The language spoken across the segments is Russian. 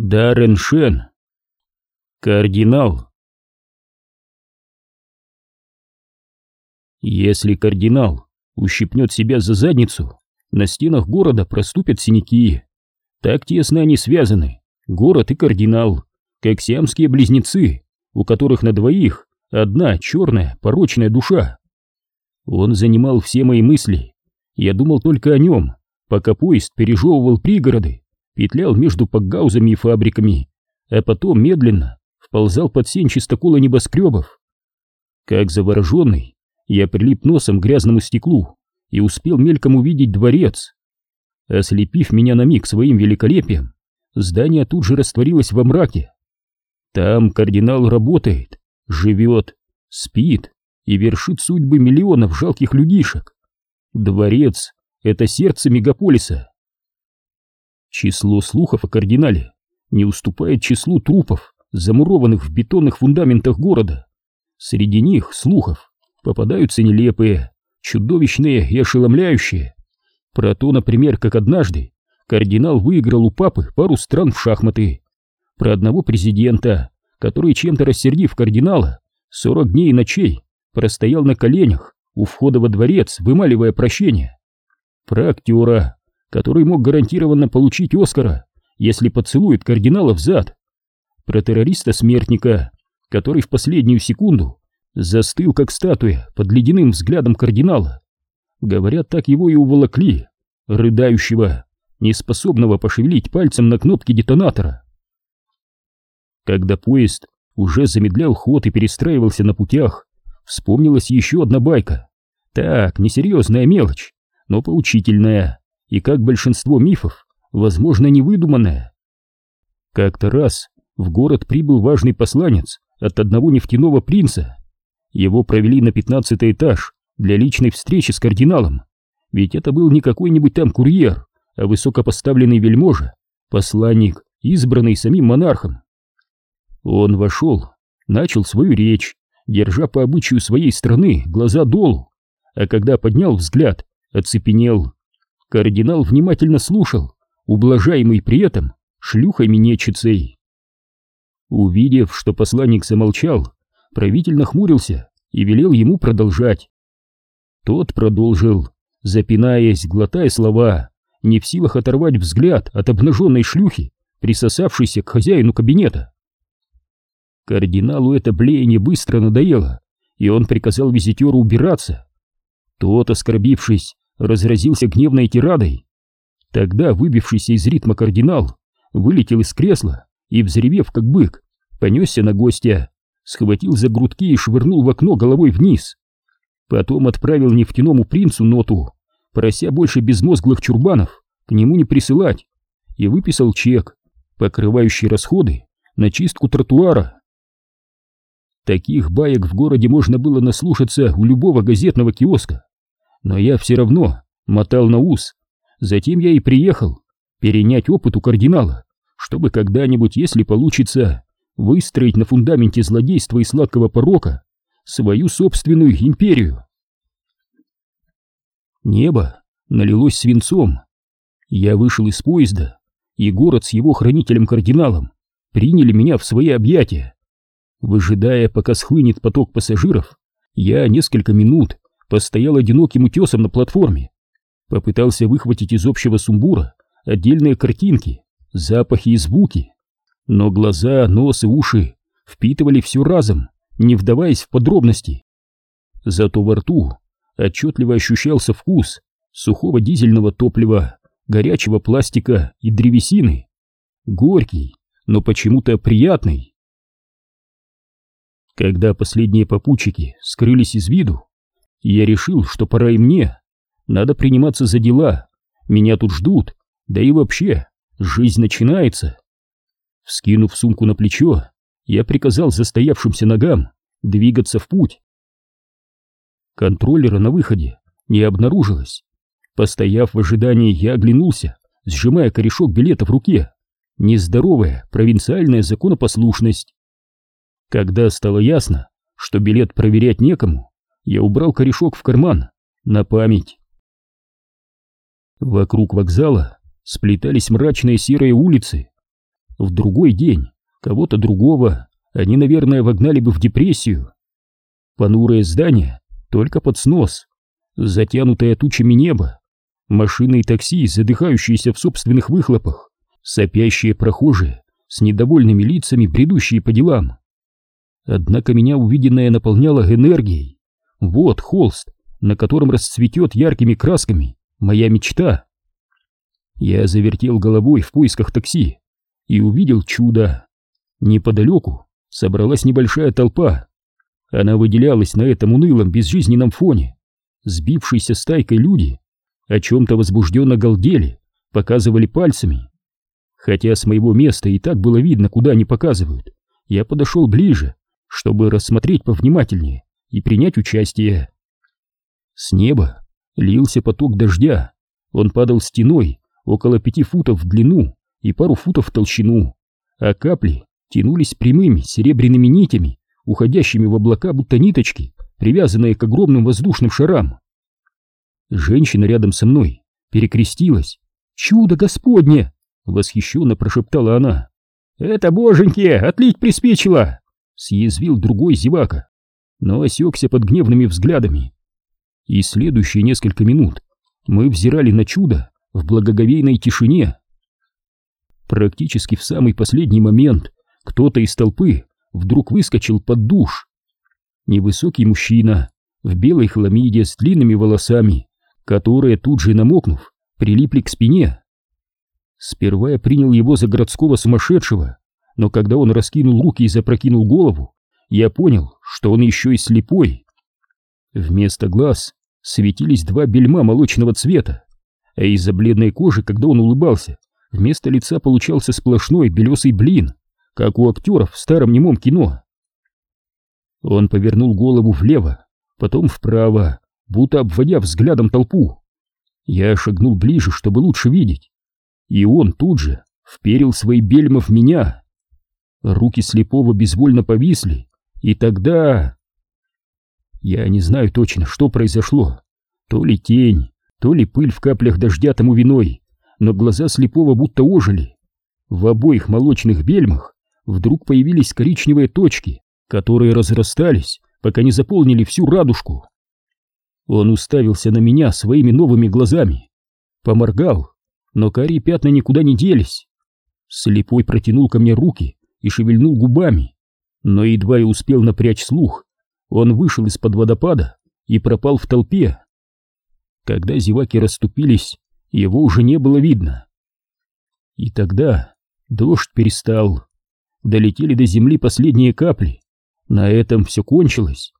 Даррен Шен. Кардинал. Если кардинал ущипнет себя за задницу, на стенах города проступят синяки. Так тесно они связаны, город и кардинал, как сиамские близнецы, у которых на двоих одна черная порочная душа. Он занимал все мои мысли. Я думал только о нем, пока поезд пережевывал пригороды, петлял между пакгаузами и фабриками, а потом медленно вползал под сень чистокола небоскребов. Как завороженный, я прилип носом к грязному стеклу и успел мельком увидеть дворец. Ослепив меня на миг своим великолепием, здание тут же растворилось во мраке. Там кардинал работает, живет, спит и вершит судьбы миллионов жалких людишек. Дворец — это сердце мегаполиса. Число слухов о кардинале не уступает числу трупов, замурованных в бетонных фундаментах города. Среди них, слухов, попадаются нелепые, чудовищные и ошеломляющие. Про то, например, как однажды кардинал выиграл у папы пару стран в шахматы. Про одного президента, который, чем-то рассердив кардинала, 40 дней и ночей простоял на коленях у входа во дворец, вымаливая прощение. Про актера, который мог гарантированно получить Оскара, если поцелует кардинала в зад. Про террориста-смертника, который в последнюю секунду застыл как статуя под ледяным взглядом кардинала. Говорят, так его и уволокли, рыдающего, неспособного пошевелить пальцем на кнопке детонатора. Когда поезд уже замедлял ход и перестраивался на путях, вспомнилась еще одна байка. Так, несерьезная мелочь, но поучительная и, как большинство мифов, возможно, невыдуманная. Как-то раз в город прибыл важный посланец от одного нефтяного принца. Его провели на пятнадцатый этаж для личной встречи с кардиналом, ведь это был не какой-нибудь там курьер, а высокопоставленный вельможа, посланник, избранный самим монархом. Он вошел, начал свою речь, держа по обычаю своей страны глаза долу, а когда поднял взгляд, оцепенел. Кардинал внимательно слушал, ублажаемый при этом шлюхой-минетчицей. Увидев, что посланник замолчал, правитель нахмурился и велел ему продолжать. Тот продолжил, запинаясь, глотая слова, не в силах оторвать взгляд от обнаженной шлюхи, присосавшейся к хозяину кабинета. Кардиналу это блеяние быстро надоело, и он приказал визитеру убираться. Тот, оскорбившись, разразился гневной тирадой. Тогда выбившийся из ритма кардинал вылетел из кресла и, взревев как бык, понесся на гостя, схватил за грудки и швырнул в окно головой вниз. Потом отправил нефтяному принцу ноту, прося больше безмозглых чурбанов к нему не присылать, и выписал чек, покрывающий расходы на чистку тротуара. Таких баек в городе можно было наслушаться у любого газетного киоска, но я все равно мотал на ус. Затем я и приехал перенять опыт у кардинала, чтобы когда-нибудь, если получится, выстроить на фундаменте злодейства и сладкого порока свою собственную империю. Небо налилось свинцом. Я вышел из поезда, и город с его хранителем-кардиналом приняли меня в свои объятия. Выжидая, пока схлынет поток пассажиров, я несколько минут постоял одиноким утесом на платформе, попытался выхватить из общего сумбура отдельные картинки, запахи и звуки, но глаза, нос и уши впитывали все разом, не вдаваясь в подробности. Зато во рту отчетливо ощущался вкус сухого дизельного топлива, горячего пластика и древесины. Горький, но почему-то приятный. Когда последние попутчики скрылись из виду, я решил, что пора и мне. Надо приниматься за дела. Меня тут ждут. Да и вообще, жизнь начинается. Вскинув сумку на плечо, я приказал застоявшимся ногам двигаться в путь. Контроллера на выходе не обнаружилось. Постояв в ожидании, я оглянулся, сжимая корешок билета в руке. Нездоровая провинциальная законопослушность. Когда стало ясно, что билет проверять некому, я убрал корешок в карман, на память. Вокруг вокзала сплетались мрачные серые улицы. В другой день кого-то другого они, наверное, вогнали бы в депрессию. Понурое здание, только под снос, затянутое тучами небо, машины и такси, задыхающиеся в собственных выхлопах, сопящие прохожие с недовольными лицами, бредущие по делам. Однако меня увиденное наполняло энергией. Вот холст, на котором расцветет яркими красками моя мечта. Я завертел головой в поисках такси и увидел чудо. Неподалеку собралась небольшая толпа. Она выделялась на этом унылом, безжизненном фоне. Сбившиеся стайкой люди о чем-то возбужденно галдели, показывали пальцами. Хотя с моего места и так было видно, куда они показывают, я подошел ближе, чтобы рассмотреть повнимательнее и принять участие. С неба лился поток дождя, он падал стеной около пяти футов в длину и пару футов в толщину, а капли тянулись прямыми серебряными нитями, уходящими в облака, будто ниточки, привязанные к огромным воздушным шарам. Женщина рядом со мной перекрестилась. «Чудо Господне!» — восхищенно прошептала она. «Это, боженьки, отлить приспичило!» — съязвил другой зевака, но осекся под гневными взглядами. И следующие несколько минут мы взирали на чудо в благоговейной тишине. Практически в самый последний момент кто-то из толпы вдруг выскочил под душ. Невысокий мужчина в белой хламиде с длинными волосами, которые тут же намокнув, прилипли к спине. Сперва я принял его за городского сумасшедшего, но когда он раскинул руки и запрокинул голову, я понял, что он еще и слепой. Вместо глаз светились два бельма молочного цвета, а из-за бледной кожи, когда он улыбался, вместо лица получался сплошной белесый блин, как у актеров в старом немом кино. Он повернул голову влево, потом вправо, будто обводя взглядом толпу. Я шагнул ближе, чтобы лучше видеть, и он тут же вперил свои бельма в меня. Руки слепого безвольно повисли, и тогда... Я не знаю точно, что произошло. То ли тень, то ли пыль в каплях дождя тому виной, но глаза слепого будто ожили. В обоих молочных бельмах вдруг появились коричневые точки, которые разрастались, пока не заполнили всю радужку. Он уставился на меня своими новыми глазами, поморгал, но карие пятна никуда не делись. Слепой протянул ко мне руки и шевельнул губами, но едва я успел напрячь слух, он вышел из-под водопада и пропал в толпе. Когда зеваки расступились, его уже не было видно. И тогда дождь перестал. Долетели до земли последние капли. На этом все кончилось.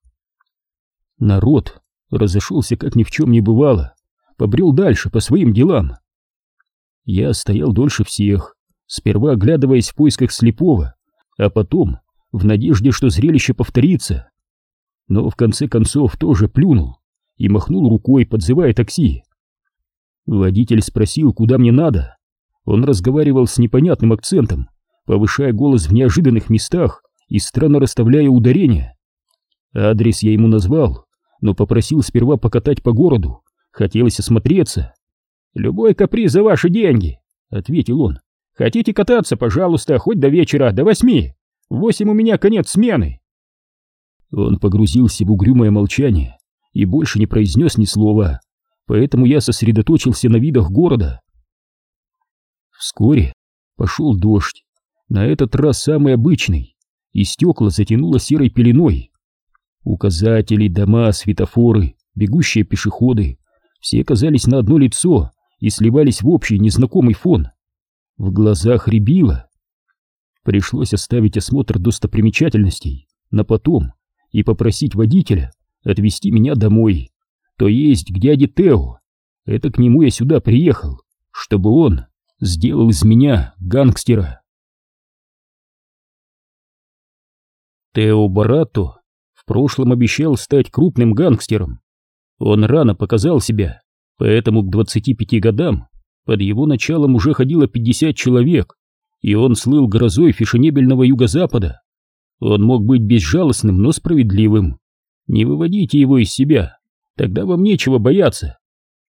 Народ разошелся, как ни в чем не бывало, побрел дальше по своим делам. Я стоял дольше всех, сперва оглядываясь в поисках слепого, а потом в надежде, что зрелище повторится. Но в конце концов тоже плюнул и махнул рукой, подзывая такси. Водитель спросил, куда мне надо. Он разговаривал с непонятным акцентом, повышая голос в неожиданных местах и странно расставляя ударения. Адрес я ему назвал, но попросил сперва покатать по городу, хотелось осмотреться. «Любой каприз за ваши деньги», — ответил он. «Хотите кататься, пожалуйста, хоть до вечера, до восьми. Восемь у меня конец смены». Он погрузился в угрюмое молчание, и больше не произнес ни слова, поэтому я сосредоточился на видах города. Вскоре пошел дождь, на этот раз самый обычный, и стекла затянуло серой пеленой. Указатели, дома, светофоры, бегущие пешеходы — все казались на одно лицо и сливались в общий незнакомый фон. В глазах рябило. Пришлось оставить осмотр достопримечательностей на потом и попросить водителя отвезти меня домой, то есть к дяде Тео. Это к нему я сюда приехал, чтобы он сделал из меня гангстера. Тео Баратто в прошлом обещал стать крупным гангстером. Он рано показал себя, поэтому к 25 годам под его началом уже ходило 50 человек, и он слыл грозой фешенебельного юго-запада. Он мог быть безжалостным, но справедливым, не выводите его из себя, тогда вам нечего бояться.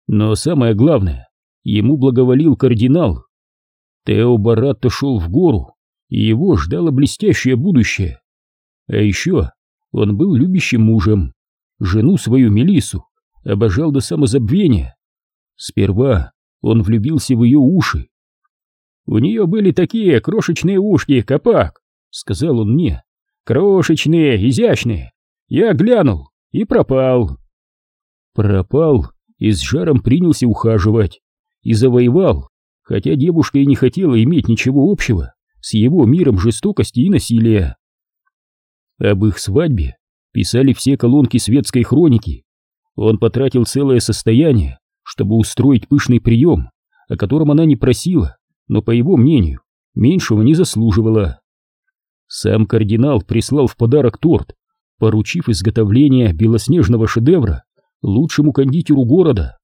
Но самое главное, ему благоволил кардинал. Тео Баратто шел в гору, и его ждало блестящее будущее. А еще он был любящим мужем, жену свою Мелису обожал до самозабвения. Сперва он влюбился в ее уши. «У нее были такие крошечные ушки, копак», — сказал он мне. «Крошечные, изящные. Я глянул и пропал». Пропал и с жаром принялся ухаживать. И завоевал, хотя девушка и не хотела иметь ничего общего с его миром жестокости и насилия. Об их свадьбе писали все колонки светской хроники. Он потратил целое состояние, чтобы устроить пышный прием, о котором она не просила, но, по его мнению, меньшего не заслуживала. Сам кардинал прислал в подарок торт, поручив изготовление белоснежного шедевра лучшему кондитеру города.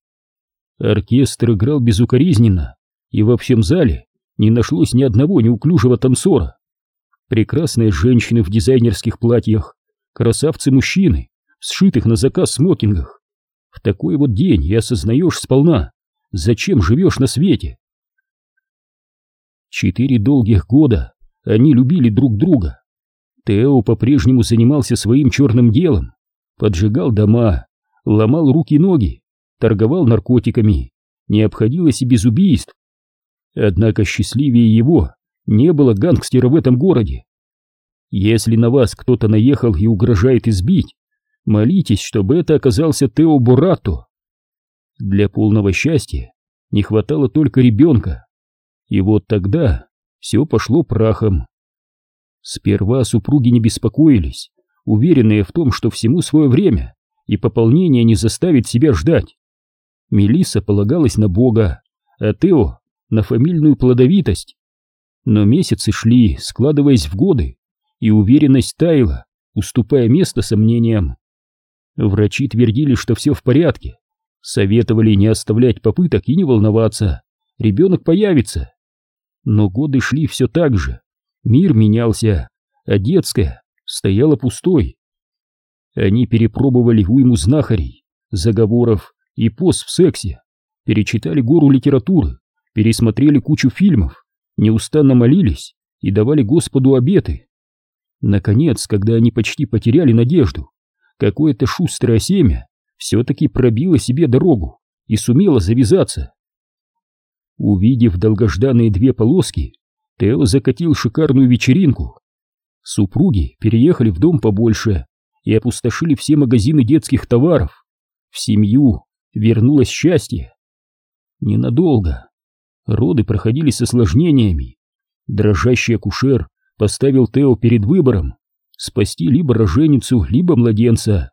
Оркестр играл безукоризненно, и во всем зале не нашлось ни одного неуклюжего танцора. Прекрасные женщины в дизайнерских платьях, красавцы-мужчины, сшитых на заказ смокингах. В такой вот день и осознаешь сполна, зачем живешь на свете. Четыре долгих года они любили друг друга. Тео по-прежнему занимался своим черным делом, поджигал дома, ломал руки-ноги, торговал наркотиками, не обходилось и без убийств. Однако счастливее его не было гангстера в этом городе. Если на вас кто-то наехал и угрожает избить, молитесь, чтобы это оказался Тео Бурато. Для полного счастья не хватало только ребенка. И вот тогда все пошло прахом. Сперва супруги не беспокоились, уверенные в том, что всему свое время и пополнение не заставит себя ждать. Мелисса полагалась на Бога, а Тео — на фамильную плодовитость. Но месяцы шли, складываясь в годы, и уверенность таяла, уступая место сомнениям. Врачи твердили, что все в порядке, советовали не оставлять попыток и не волноваться, ребенок появится. Но годы шли все так же, мир менялся, а детская стояла пустой. Они перепробовали уйму знахарей, заговоров и поз в сексе, перечитали гору литературы, пересмотрели кучу фильмов, неустанно молились и давали Господу обеты. Наконец, когда они почти потеряли надежду, какое-то шустрое семя все-таки пробило себе дорогу и сумело завязаться. Увидев долгожданные две полоски, Тео закатил шикарную вечеринку. Супруги переехали в дом побольше и опустошили все магазины детских товаров. В семью вернулось счастье. Ненадолго. Роды проходили с осложнениями. Дрожащий акушер поставил Тео перед выбором спасти либо роженицу, либо младенца.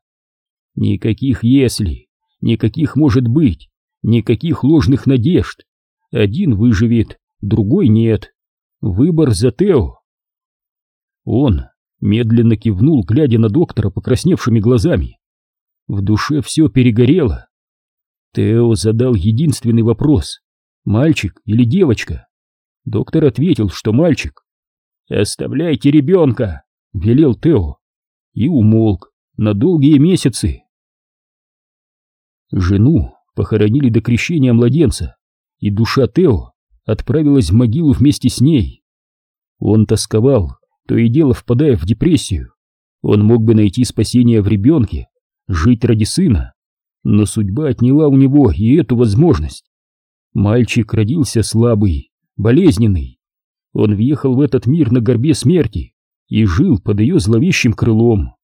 Никаких «если», никаких «может быть», никаких ложных надежд. Один выживет, другой нет. Выбор за Тео. Он медленно кивнул, глядя на доктора покрасневшими глазами. В душе все перегорело. Тео задал единственный вопрос. Мальчик или девочка? Доктор ответил, что мальчик. «Оставляйте ребенка!» — велел Тео. И умолк на долгие месяцы. Жену похоронили до крещения младенца, и душа Тео отправилась в могилу вместе с ней. Он тосковал, то и дело впадая в депрессию. Он мог бы найти спасение в ребенке, жить ради сына, но судьба отняла у него и эту возможность. Мальчик родился слабый, болезненный. Он въехал в этот мир на горбе смерти и жил под ее зловещим крылом.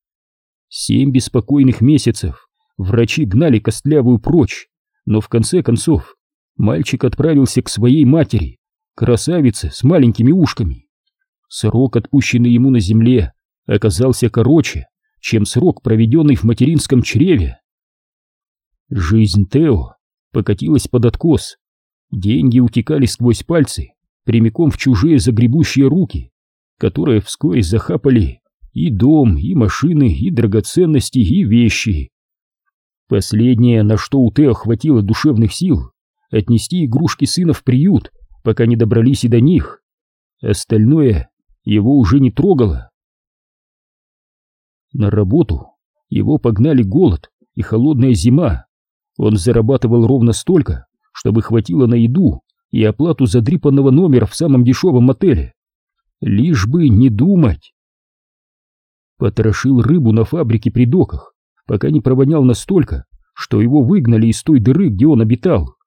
Семь беспокойных месяцев врачи гнали костлявую прочь, но в конце концов мальчик отправился к своей матери, красавице с маленькими ушками. Срок, отпущенный ему на земле, оказался короче, чем срок, проведенный в материнском чреве. Жизнь Тео покатилась под откос. Деньги утекали сквозь пальцы, прямиком в чужие загребущие руки, которые вскоре захапали и дом, и машины, и драгоценности, и вещи. Последнее, на что у Тео хватило душевных сил, отнести игрушки сына в приют, пока не добрались и до них. Остальное его уже не трогало. На работу его погнали голод и холодная зима. Он зарабатывал ровно столько, чтобы хватило на еду и оплату задрипанного номера в самом дешевом отеле. лишь бы не думать. Потрошил рыбу на фабрике при доках, пока не провонял настолько, что его выгнали из той дыры, где он обитал.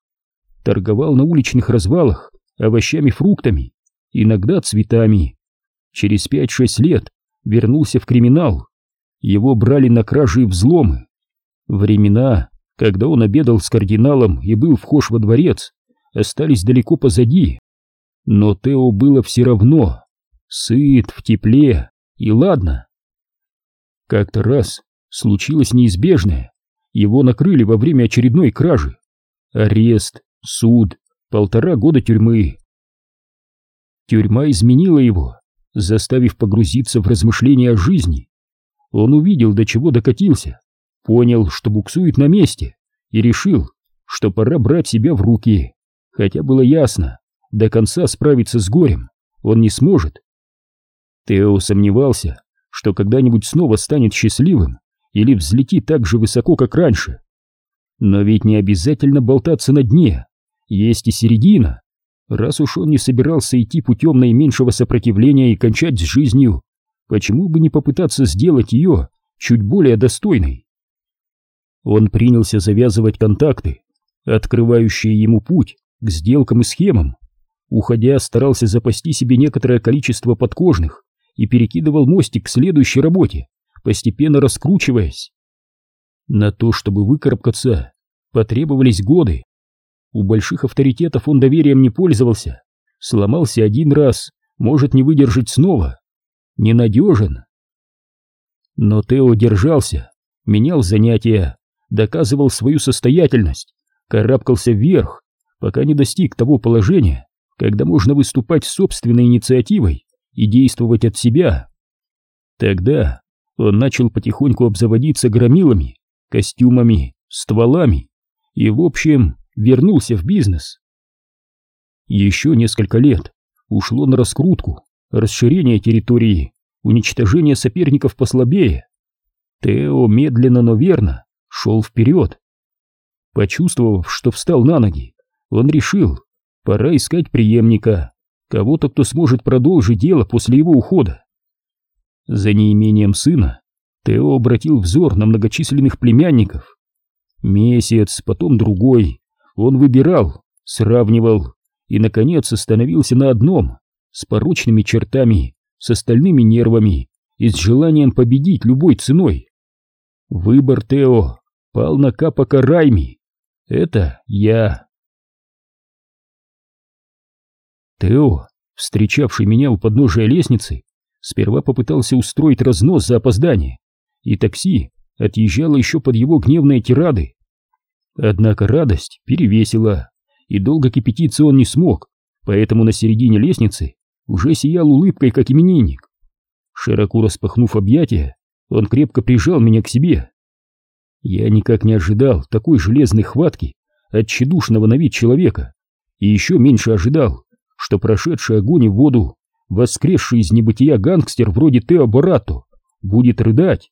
Торговал на уличных развалах овощами, фруктами, иногда цветами. Через пять-шесть лет вернулся в криминал. Его брали на кражи и взломы. Времена, когда он обедал с кардиналом и был вхож во дворец, остались далеко позади. Но Тео было все равно. Сыт, в тепле, и ладно. Как-то раз случилось неизбежное. Его накрыли во время очередной кражи. Арест, суд, полтора года тюрьмы. Тюрьма изменила его, заставив погрузиться в размышления о жизни. Он увидел, до чего докатился, понял, что буксует на месте, и решил, что пора брать себя в руки, хотя было ясно, до конца справиться с горем он не сможет. Тео сомневался, что когда-нибудь снова станет счастливым или взлетит так же высоко, как раньше. Но ведь не обязательно болтаться на дне, есть и середина. Раз уж он не собирался идти путем наименьшего сопротивления и кончать с жизнью, почему бы не попытаться сделать ее чуть более достойной? Он принялся завязывать контакты, открывающие ему путь к сделкам и схемам. Уходя, старался запасти себе некоторое количество подкожных и перекидывал мостик к следующей работе, постепенно раскручиваясь. На то, чтобы выкарабкаться, потребовались годы. У больших авторитетов он доверием не пользовался. Сломался один раз, может не выдержать снова. Ненадежен. Но Тео держался, менял занятия, доказывал свою состоятельность, карабкался вверх, пока не достиг того положения, когда можно выступать собственной инициативой и действовать от себя. Тогда он начал потихоньку обзаводиться громилами, костюмами, стволами и, в общем, вернулся в бизнес. Еще несколько лет ушло на раскрутку, расширение территории, уничтожение соперников послабее. Тео медленно, но верно шел вперед. Почувствовав, что встал на ноги, он решил, пора искать преемника, кого-то, кто сможет продолжить дело после его ухода. За неимением сына Тео обратил взор на многочисленных племянников. Месяц, потом другой, он выбирал, сравнивал и, наконец, остановился на одном, с порочными чертами, с остальными нервами и с желанием победить любой ценой. Выбор Тео пал на Капака Райми. Это я. Тео, встречавший меня у подножия лестницы, сперва попытался устроить разнос за опоздание, и такси отъезжало еще под его гневные тирады. Однако радость перевесила, и долго кипятиться он не смог, поэтому на середине лестницы уже сиял улыбкой, как именинник. Широко распахнув объятия, он крепко прижал меня к себе. Я никак не ожидал такой железной хватки от тщедушного на вид человека, и еще меньше ожидал, что прошедший огонь и воду, воскресший из небытия гангстер вроде Тео будет рыдать.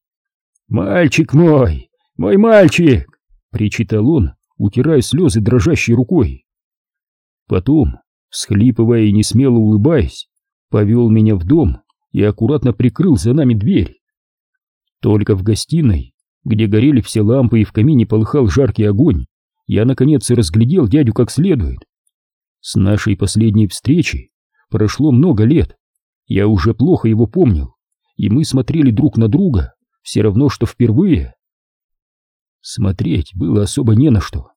«Мальчик мой! Мой мальчик!» — причитал он, утирая слезы дрожащей рукой. Потом, всхлипывая и несмело улыбаясь, повел меня в дом и аккуратно прикрыл за нами дверь. Только в гостиной, где горели все лампы и в камине полыхал жаркий огонь, я наконец и разглядел дядю как следует. С нашей последней встречи прошло много лет, я уже плохо его помнил, и мы смотрели друг на друга, все равно, что впервые. Смотреть было особо не на что.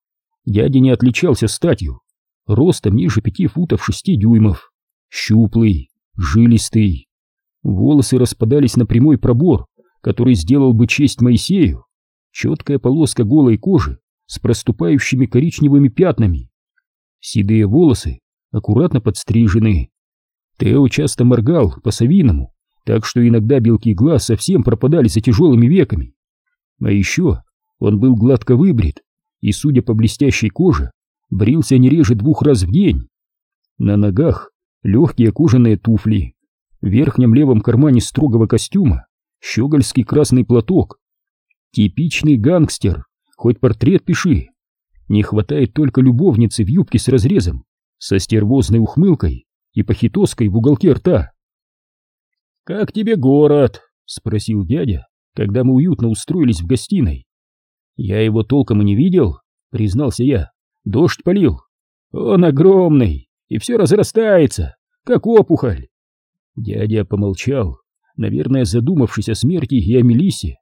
Дядя не отличался статью, ростом ниже пяти футов шести дюймов, щуплый, жилистый. Волосы распадались на прямой пробор, который сделал бы честь Моисею. Четкая полоска голой кожи с проступающими коричневыми пятнами. Седые волосы аккуратно подстрижены. Тео часто моргал по-совиному, так что иногда белки глаз совсем пропадали за тяжелыми веками. А еще он был гладко выбрит и, судя по блестящей коже, брился не реже двух раз в день. На ногах легкие кожаные туфли, в верхнем левом кармане строгого костюма щегольский красный платок. Типичный гангстер, хоть портрет пиши. Не хватает только любовницы в юбке с разрезом, со стервозной ухмылкой и похитоской в уголке рта. «Как тебе город?» — спросил дядя, когда мы уютно устроились в гостиной. «Я его толком и не видел», — признался я. «Дождь полил. Он огромный, и все разрастается, как опухоль». Дядя помолчал, наверное, задумавшись о смерти и о Мелиссе.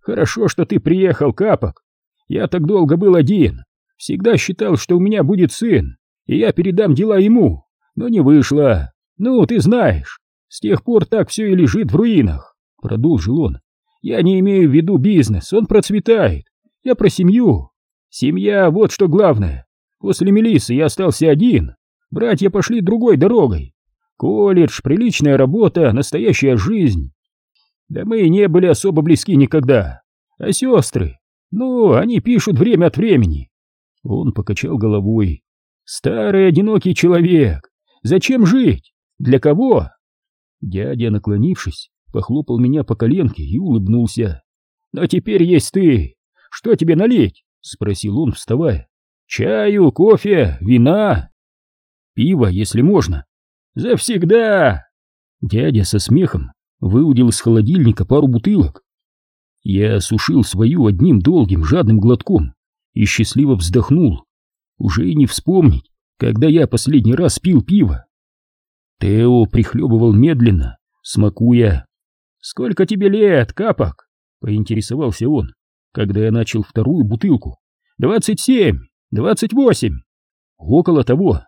«Хорошо, что ты приехал, Капок. Я так долго был один. Всегда считал, что у меня будет сын, и я передам дела ему, но не вышло. Ну, ты знаешь, с тех пор так все и лежит в руинах», — продолжил он. «Я не имею в виду бизнес, он процветает. Я про семью. Семья — вот что главное. После Мелиссы я остался один. Братья пошли другой дорогой. Колледж, приличная работа, настоящая жизнь. Да мы и не были особо близки никогда. А сестры? Ну, они пишут время от времени. Он покачал головой. Старый одинокий человек. Зачем жить? Для кого? Дядя, наклонившись, похлопал меня по коленке и улыбнулся. Но теперь есть ты. Что тебе налить? Спросил он, вставая. Чаю, кофе, вина? Пиво, если можно. Завсегда! Дядя со смехом выудил из холодильника пару бутылок. Я осушил свою одним долгим жадным глотком и счастливо вздохнул. Уже и не вспомнить, когда я последний раз пил пиво. Тео прихлебывал медленно, смакуя. «Сколько тебе лет, Капок?» — поинтересовался он, когда я начал вторую бутылку. «Двадцать семь, двадцать восемь. Около того.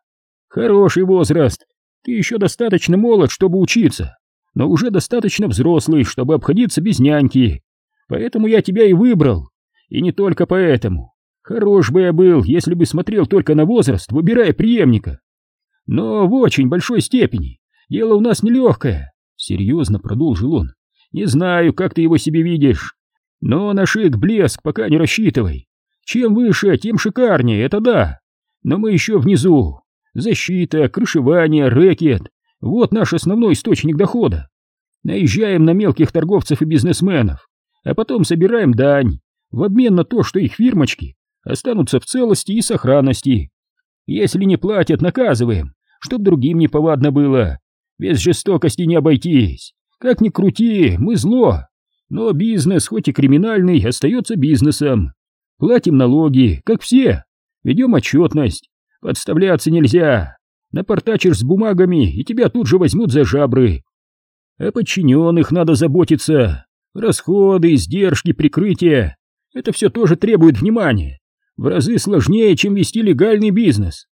Хороший возраст. Ты еще достаточно молод, чтобы учиться, но уже достаточно взрослый, чтобы обходиться без няньки. Поэтому я тебя и выбрал. И не только поэтому. Хорош бы я был, если бы смотрел только на возраст, выбирая преемника. Но в очень большой степени. Дело у нас нелегкое, — серьезно продолжил он. Не знаю, как ты его себе видишь, но на шик блеск пока не рассчитывай. Чем выше, тем шикарнее, это да. Но мы еще внизу. Защита, крышевание, рэкет — вот наш основной источник дохода. Наезжаем на мелких торговцев и бизнесменов, а потом собираем дань в обмен на то, что их фирмочки останутся в целости и сохранности. Если не платят, наказываем, чтоб другим не повадно было. Без жестокости не обойтись. Как ни крути, мы зло. Но бизнес, хоть и криминальный, остается бизнесом. Платим налоги, как все. Ведем отчетность. Подставляться нельзя. Напортачишь с бумагами, и тебя тут же возьмут за жабры. О подчиненных надо заботиться. Расходы, издержки, прикрытие. Это все тоже требует внимания в разы сложнее, чем вести легальный бизнес.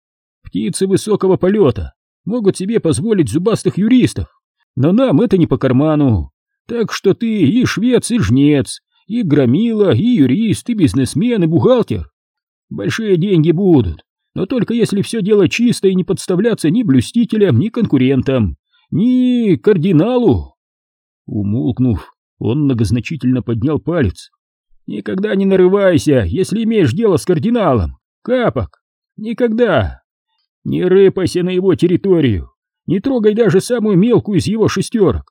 Птицы высокого полета могут себе позволить зубастых юристов, но нам это не по карману. Так что ты и швец, и жнец, и громила, и юрист, и бизнесмен, и бухгалтер. Большие деньги будут, но только если все дело чисто и не подставляться ни блюстителям, ни конкурентам, ни кардиналу. Умолкнув, он многозначительно поднял палец. Никогда не нарывайся, если имеешь дело с кардиналом. Капок. Никогда. Не рыпайся на его территорию. Не трогай даже самую мелкую из его шестерок.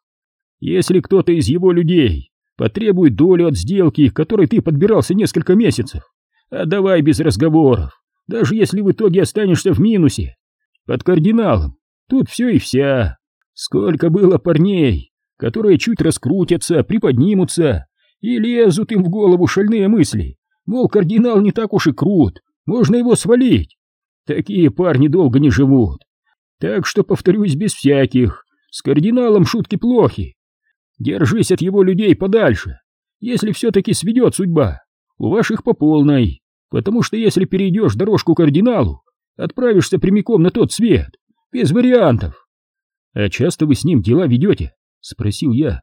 Если кто-то из его людей потребует долю от сделки, к которой ты подбирался несколько месяцев, отдавай без разговоров, даже если в итоге останешься в минусе. Под кардиналом тут все и вся. Сколько было парней, которые чуть раскрутятся, приподнимутся, и лезут им в голову шальные мысли, мол, кардинал не так уж и крут, можно его свалить. Такие парни долго не живут. Так что, повторюсь, без всяких, с кардиналом шутки плохи. Держись от его людей подальше, если все-таки сведет судьба, у ваших по полной, потому что если перейдешь дорожку кардиналу, отправишься прямиком на тот свет, без вариантов. — А часто вы с ним дела ведете? — спросил я.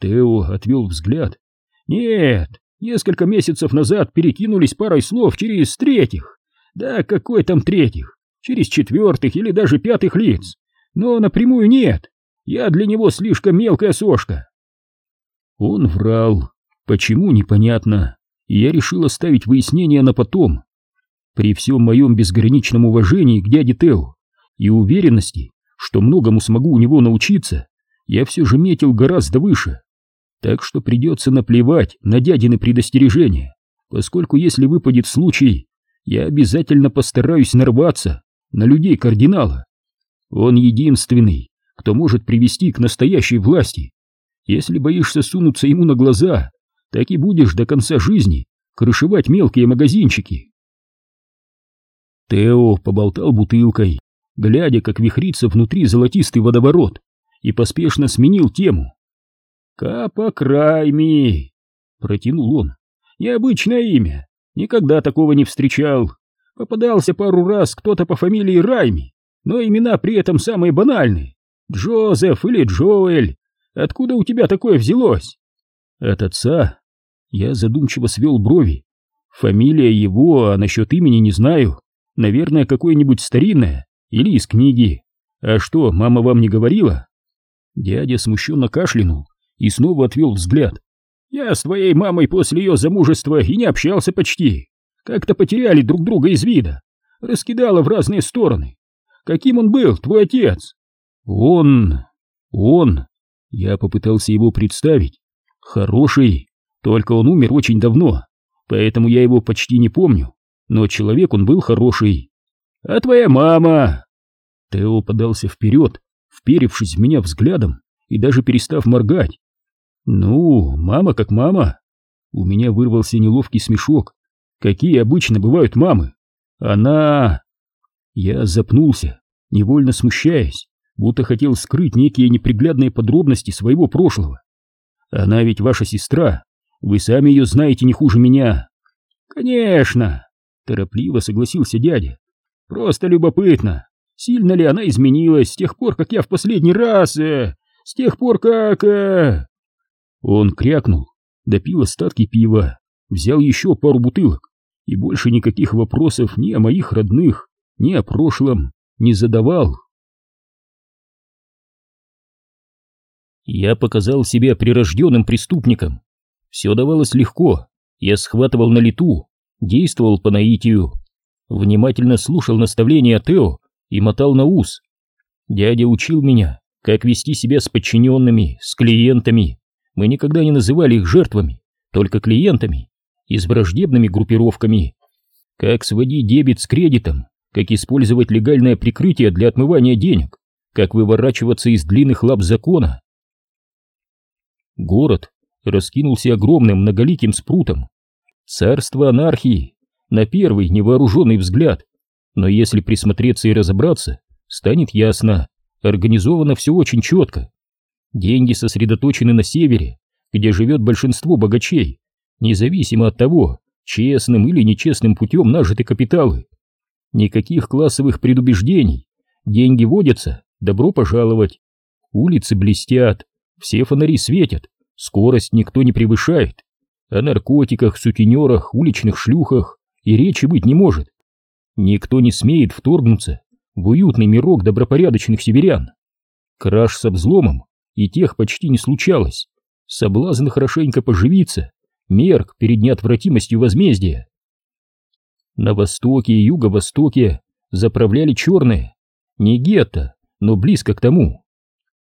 Тео отвел взгляд нет, несколько месяцев назад перекинулись парой слов через третьих. Да какой там третьих? Через четвертых или даже пятых лиц. Но напрямую нет. Я для него слишком мелкая сошка. Он врал. Почему, непонятно. И я решил оставить выяснение на потом. При всем моем безграничном уважении к дяде Тео и уверенности, что многому смогу у него научиться, я все же метил гораздо выше так что придется наплевать на дядины предостережения, поскольку если выпадет случай, я обязательно постараюсь нарваться на людей кардинала. Он единственный, кто может привести к настоящей власти. Если боишься сунуться ему на глаза, так и будешь до конца жизни крышевать мелкие магазинчики. Тео поболтал бутылкой, глядя, как вихрится внутри золотистый водоворот, и поспешно сменил тему. «Капа Крайми!» — протянул он. «Необычное имя, никогда такого не встречал. Попадался пару раз кто-то по фамилии Райми, но имена при этом самые банальные. Джозеф или Джоэль. Откуда у тебя такое взялось?» «От отца». Я задумчиво свел брови. Фамилия его, а насчет имени не знаю. Наверное, какое-нибудь старинное или из книги. А что, мама вам не говорила? Дядя смущенно кашлянул и снова отвел взгляд. Я с твоей мамой после ее замужества и не общался почти. Как-то потеряли друг друга из вида. Раскидала в разные стороны. Каким он был, твой отец? Он... он... Я попытался его представить. Хороший, только он умер очень давно, поэтому я его почти не помню. Но человек он был хороший. А твоя мама? Тео подался вперед, вперевшись в меня взглядом и даже перестав моргать. Ну, мама как мама. У меня вырвался неловкий смешок. Какие обычно бывают мамы? Она... Я запнулся, невольно смущаясь, будто хотел скрыть некие неприглядные подробности своего прошлого. Она ведь ваша сестра, вы сами ее знаете не хуже меня. Конечно, торопливо согласился дядя. Просто любопытно, сильно ли она изменилась с тех пор, как я в последний раз... Э, с тех пор, как... Э... Он крякнул, допил остатки пива, взял еще пару бутылок и больше никаких вопросов ни о моих родных, ни о прошлом не задавал. Я показал себя прирожденным преступником. Все давалось легко, я схватывал на лету, действовал по наитию, внимательно слушал наставления Тео и мотал на ус. Дядя учил меня, как вести себя с подчиненными, с клиентами. Мы никогда не называли их жертвами, только клиентами и с враждебными группировками. Как сводить дебет с кредитом, как использовать легальное прикрытие для отмывания денег, как выворачиваться из длинных лап закона. Город раскинулся огромным многоликим спрутом. Царство анархии, на первый невооруженный взгляд. Но если присмотреться и разобраться, станет ясно, организовано все очень четко. Деньги сосредоточены на севере, где живет большинство богачей, независимо от того, честным или нечестным путем нажиты капиталы. Никаких классовых предубеждений. Деньги водятся, добро пожаловать. Улицы блестят, все фонари светят, скорость никто не превышает. О наркотиках, сутенерах, уличных шлюхах и речи быть не может. Никто не смеет вторгнуться в уютный мирок добропорядочных северян. Краж с обзломом и тех почти не случалось. Соблазн хорошенько поживиться, мерк перед неотвратимостью возмездия. На востоке и юго-востоке заправляли черные, не гетто, но близко к тому.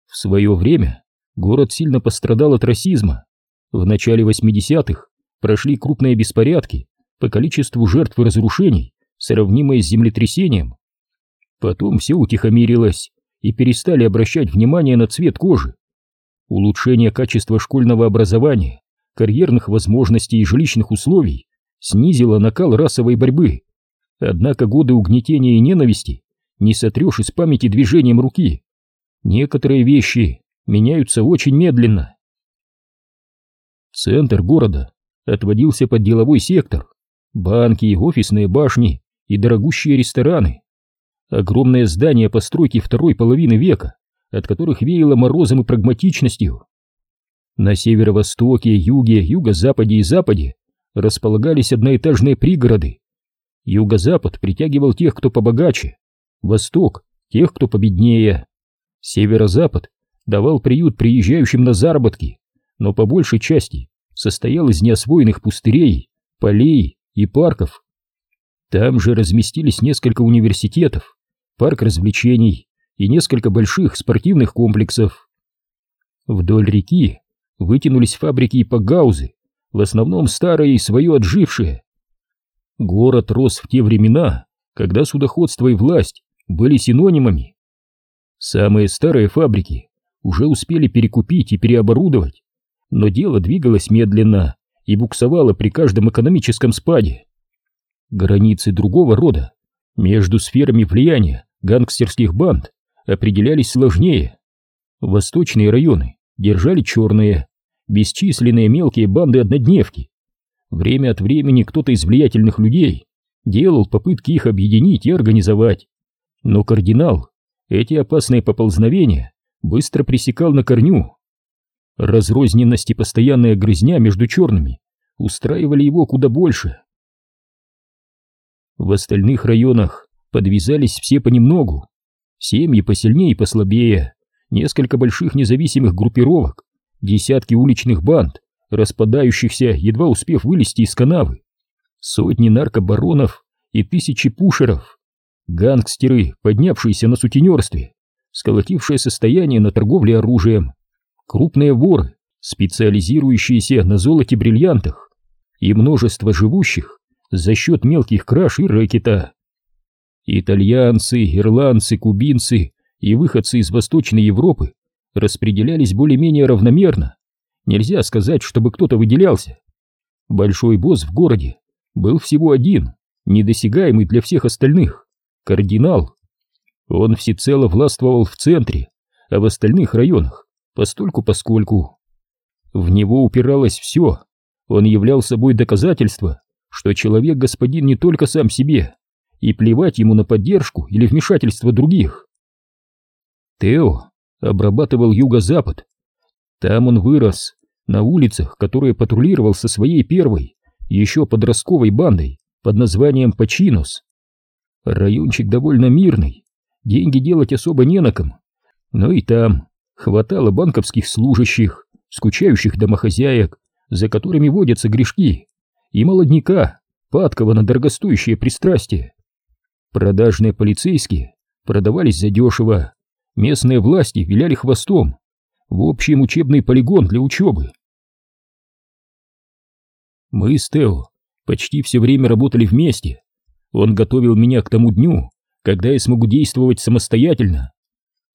В свое время город сильно пострадал от расизма. В начале 80-х прошли крупные беспорядки по количеству жертв и разрушений, сравнимые с землетрясением. Потом все утихомирилось и перестали обращать внимание на цвет кожи. Улучшение качества школьного образования, карьерных возможностей и жилищных условий снизило накал расовой борьбы. Однако годы угнетения и ненависти не сотрешь из памяти движением руки. Некоторые вещи меняются очень медленно. Центр города отводился под деловой сектор. Банки, офисные башни и дорогущие рестораны. Огромное здание постройки второй половины века, от которых веяло морозом и прагматичностью. На северо-востоке, юге, юго-западе и западе располагались одноэтажные пригороды. Юго-запад притягивал тех, кто побогаче, восток — тех, кто победнее. Северо-запад давал приют приезжающим на заработки, но по большей части состоял из неосвоенных пустырей, полей и парков. Там же разместились несколько университетов, парк развлечений и несколько больших спортивных комплексов. Вдоль реки вытянулись фабрики и пагаузы, в основном старые и свое отжившие. Город рос в те времена, когда судоходство и власть были синонимами. Самые старые фабрики уже успели перекупить и переоборудовать, но дело двигалось медленно и буксовало при каждом экономическом спаде. Границы другого рода между сферами влияния гангстерских банд определялись сложнее. Восточные районы держали черные, бесчисленные мелкие банды-однодневки. Время от времени кто-то из влиятельных людей делал попытки их объединить и организовать. Но кардинал эти опасные поползновения быстро пресекал на корню. Разрозненность и постоянная грызня между черными устраивали его куда больше. В остальных районах подвязались все понемногу. Семьи посильнее и послабее, несколько больших независимых группировок, десятки уличных банд, распадающихся, едва успев вылезти из канавы, сотни наркобаронов и тысячи пушеров, гангстеры, поднявшиеся на сутенерстве, сколотившее состояние на торговле оружием, крупные воры, специализирующиеся на золоте-бриллиантах, и множество живущих за счет мелких краж и рэкета. Итальянцы, ирландцы, кубинцы и выходцы из Восточной Европы распределялись более-менее равномерно. Нельзя сказать, чтобы кто-то выделялся. Большой босс в городе был всего один, недосягаемый для всех остальных — кардинал. Он всецело властвовал в центре, а в остальных районах постольку-поскольку. В него упиралось все. Он являл собой доказательство, что человек господин не только сам себе, и плевать ему на поддержку или вмешательство других. Тео обрабатывал юго-запад. Там он вырос, на улицах, которые патрулировал со своей первой, еще подростковой бандой под названием Пачинус. Райончик довольно мирный, деньги делать особо не на ком, но и там хватало банковских служащих, скучающих домохозяек, за которыми водятся грешки, и молодняка, падкого на дорогостоящие пристрастия. Продажные полицейские продавались задешево, местные власти виляли хвостом, в общем учебный полигон для учебы. Мы с Тео почти все время работали вместе. Он готовил меня к тому дню, когда я смогу действовать самостоятельно.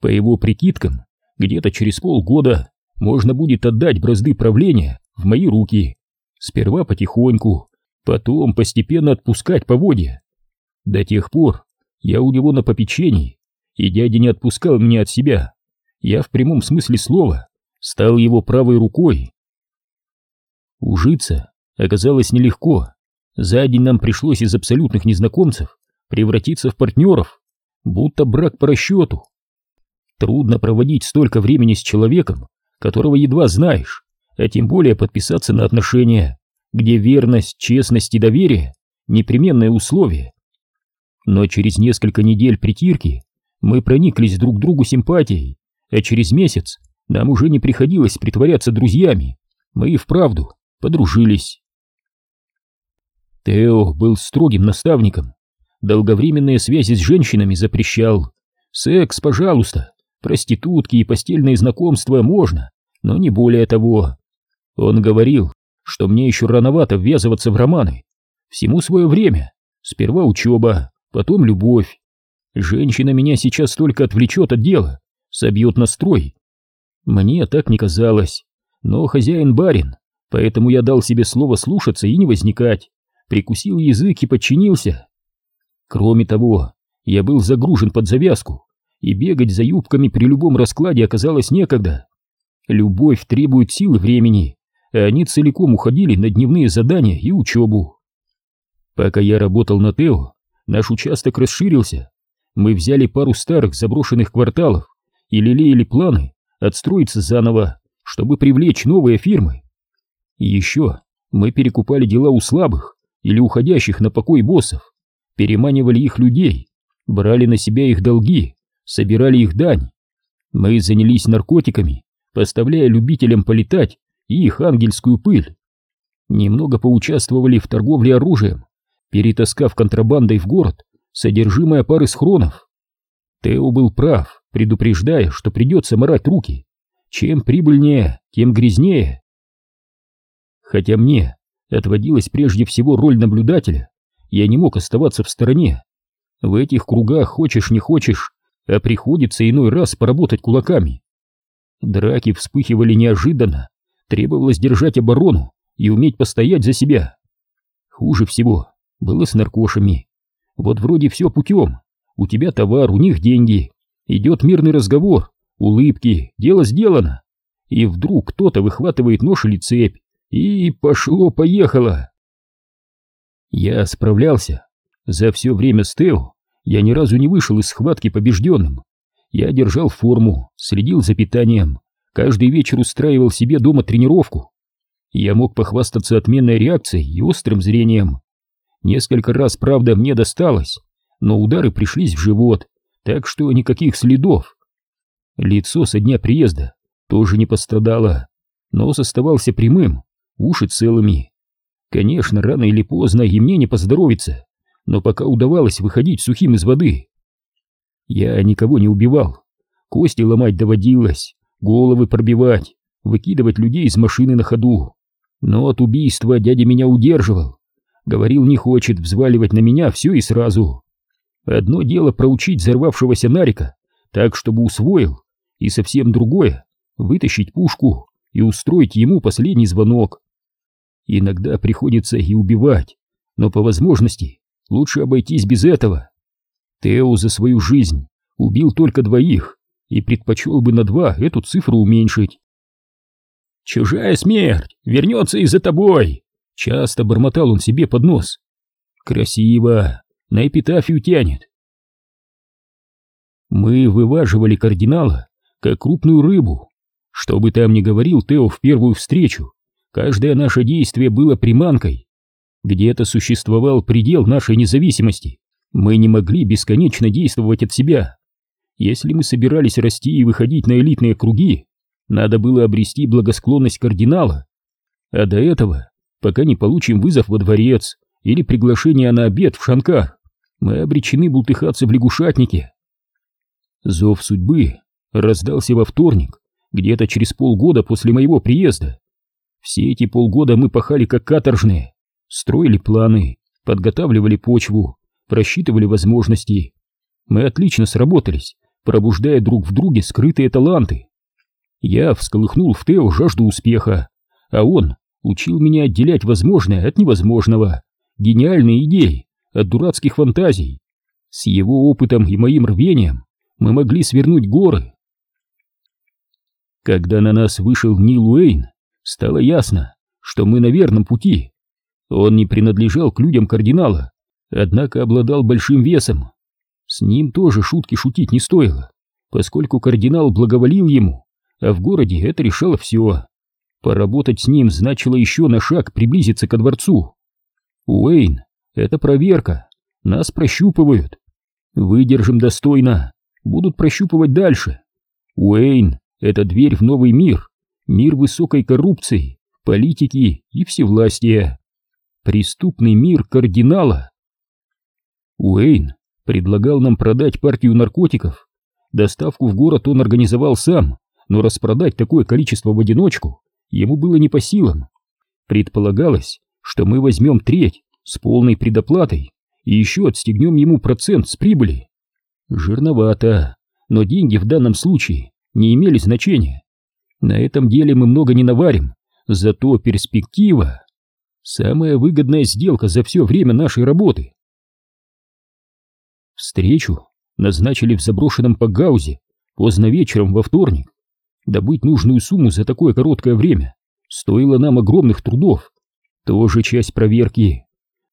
По его прикидкам, где-то через полгода можно будет отдать бразды правления в мои руки. Сперва потихоньку, потом постепенно отпускать поводья. До тех пор я у него на попечении, и дядя не отпускал меня от себя. Я в прямом смысле слова стал его правой рукой. Ужиться оказалось нелегко. За день нам пришлось из абсолютных незнакомцев превратиться в партнеров, будто брак по расчету. Трудно проводить столько времени с человеком, которого едва знаешь, а тем более подписаться на отношения, где верность, честность и доверие — непременное условие. Но через несколько недель притирки мы прониклись друг другу симпатией, а через месяц нам уже не приходилось притворяться друзьями, мы и вправду подружились. Тео был строгим наставником, долговременные связи с женщинами запрещал. Секс, пожалуйста, проститутки и постельные знакомства можно, но не более того. Он говорил, что мне еще рановато ввязываться в романы. Всему свое время. Сперва учеба, потом любовь. Женщина меня сейчас только отвлечет от дела, собьет настрой. Мне так не казалось, но хозяин барин, поэтому я дал себе слово слушаться и не возникать, прикусил язык и подчинился. Кроме того, я был загружен под завязку, и бегать за юбками при любом раскладе оказалось некогда. Любовь требует сил и времени, а они целиком уходили на дневные задания и учебу. Пока я работал на Тео, наш участок расширился. Мы взяли пару старых заброшенных кварталов и лелеяли планы отстроиться заново, чтобы привлечь новые фирмы. И еще мы перекупали дела у слабых или уходящих на покой боссов, переманивали их людей, брали на себя их долги, собирали их дань. Мы занялись наркотиками, поставляя любителям полетать и их ангельскую пыль. Немного поучаствовали в торговле оружием, перетаскав контрабандой в город содержимое пары схронов. Тео был прав, предупреждая, что придется морать руки. Чем прибыльнее, тем грязнее. Хотя мне отводилась прежде всего роль наблюдателя, я не мог оставаться в стороне. В этих кругах, хочешь не хочешь, а приходится иной раз поработать кулаками. Драки вспыхивали неожиданно, требовалось держать оборону и уметь постоять за себя. Хуже всего было с наркошами. Вот вроде все путем, у тебя товар, у них деньги, идет мирный разговор, улыбки, дело сделано. И вдруг кто-то выхватывает нож или цепь, и пошло-поехало. Я справлялся. За все время с Тео я ни разу не вышел из схватки побежденным. Я держал форму, следил за питанием, каждый вечер устраивал себе дома тренировку. Я мог похвастаться отменной реакцией и острым зрением. Несколько раз, правда, мне досталось, но удары пришлись в живот, так что никаких следов. Лицо со дня приезда тоже не пострадало, нос оставался прямым, уши целыми. Конечно, рано или поздно и мне не поздоровится, но пока удавалось выходить сухим из воды. Я никого не убивал, кости ломать доводилось, головы пробивать, выкидывать людей из машины на ходу. Но от убийства дядя меня удерживал. Говорил, не хочет взваливать на меня все и сразу. Одно дело проучить взорвавшегося Нарика так, чтобы усвоил, и совсем другое — вытащить пушку и устроить ему последний звонок. Иногда приходится и убивать, но по возможности лучше обойтись без этого. Тео за свою жизнь убил только двоих и предпочел бы на два эту цифру уменьшить. «Чужая смерть вернется и за тобой!» Часто бормотал он себе под нос. «Красиво! На эпитафию тянет!» Мы вываживали кардинала, как крупную рыбу. Что бы там ни говорил Тео в первую встречу, каждое наше действие было приманкой. Где-то существовал предел нашей независимости. Мы не могли бесконечно действовать от себя. Если мы собирались расти и выходить на элитные круги, надо было обрести благосклонность кардинала. А до этого, пока не получим вызов во дворец или приглашение на обед в Шанкар, мы обречены бултыхаться в лягушатнике. Зов судьбы раздался во вторник, где-то через полгода после моего приезда. Все эти полгода мы пахали как каторжные, строили планы, подготавливали почву, просчитывали возможности. Мы отлично сработались, пробуждая друг в друге скрытые таланты. Я всколыхнул в Тео жажду успеха, а он учил меня отделять возможное от невозможного, гениальные идеи от дурацких фантазий. С его опытом и моим рвением мы могли свернуть горы. Когда на нас вышел Нил Уэйн, стало ясно, что мы на верном пути. Он не принадлежал к людям кардинала, однако обладал большим весом. С ним тоже шутки шутить не стоило, поскольку кардинал благоволил ему а в городе это решало все. Поработать с ним значило еще на шаг приблизиться ко дворцу. Уэйн, это проверка, нас прощупывают. Выдержим достойно, будут прощупывать дальше. Уэйн — это дверь в новый мир, мир высокой коррупции, политики и всевластия. Преступный мир кардинала. Уэйн предлагал нам продать партию наркотиков. Доставку в город он организовал сам, но распродать такое количество в одиночку ему было не по силам. Предполагалось, что мы возьмем треть с полной предоплатой и еще отстегнем ему процент с прибыли. Жирновато, но деньги в данном случае не имели значения. На этом деле мы много не наварим, зато перспектива — самая выгодная сделка за все время нашей работы. Встречу назначили в заброшенном Пагаузе поздно вечером во вторник. Добыть нужную сумму за такое короткое время стоило нам огромных трудов. Тоже часть проверки.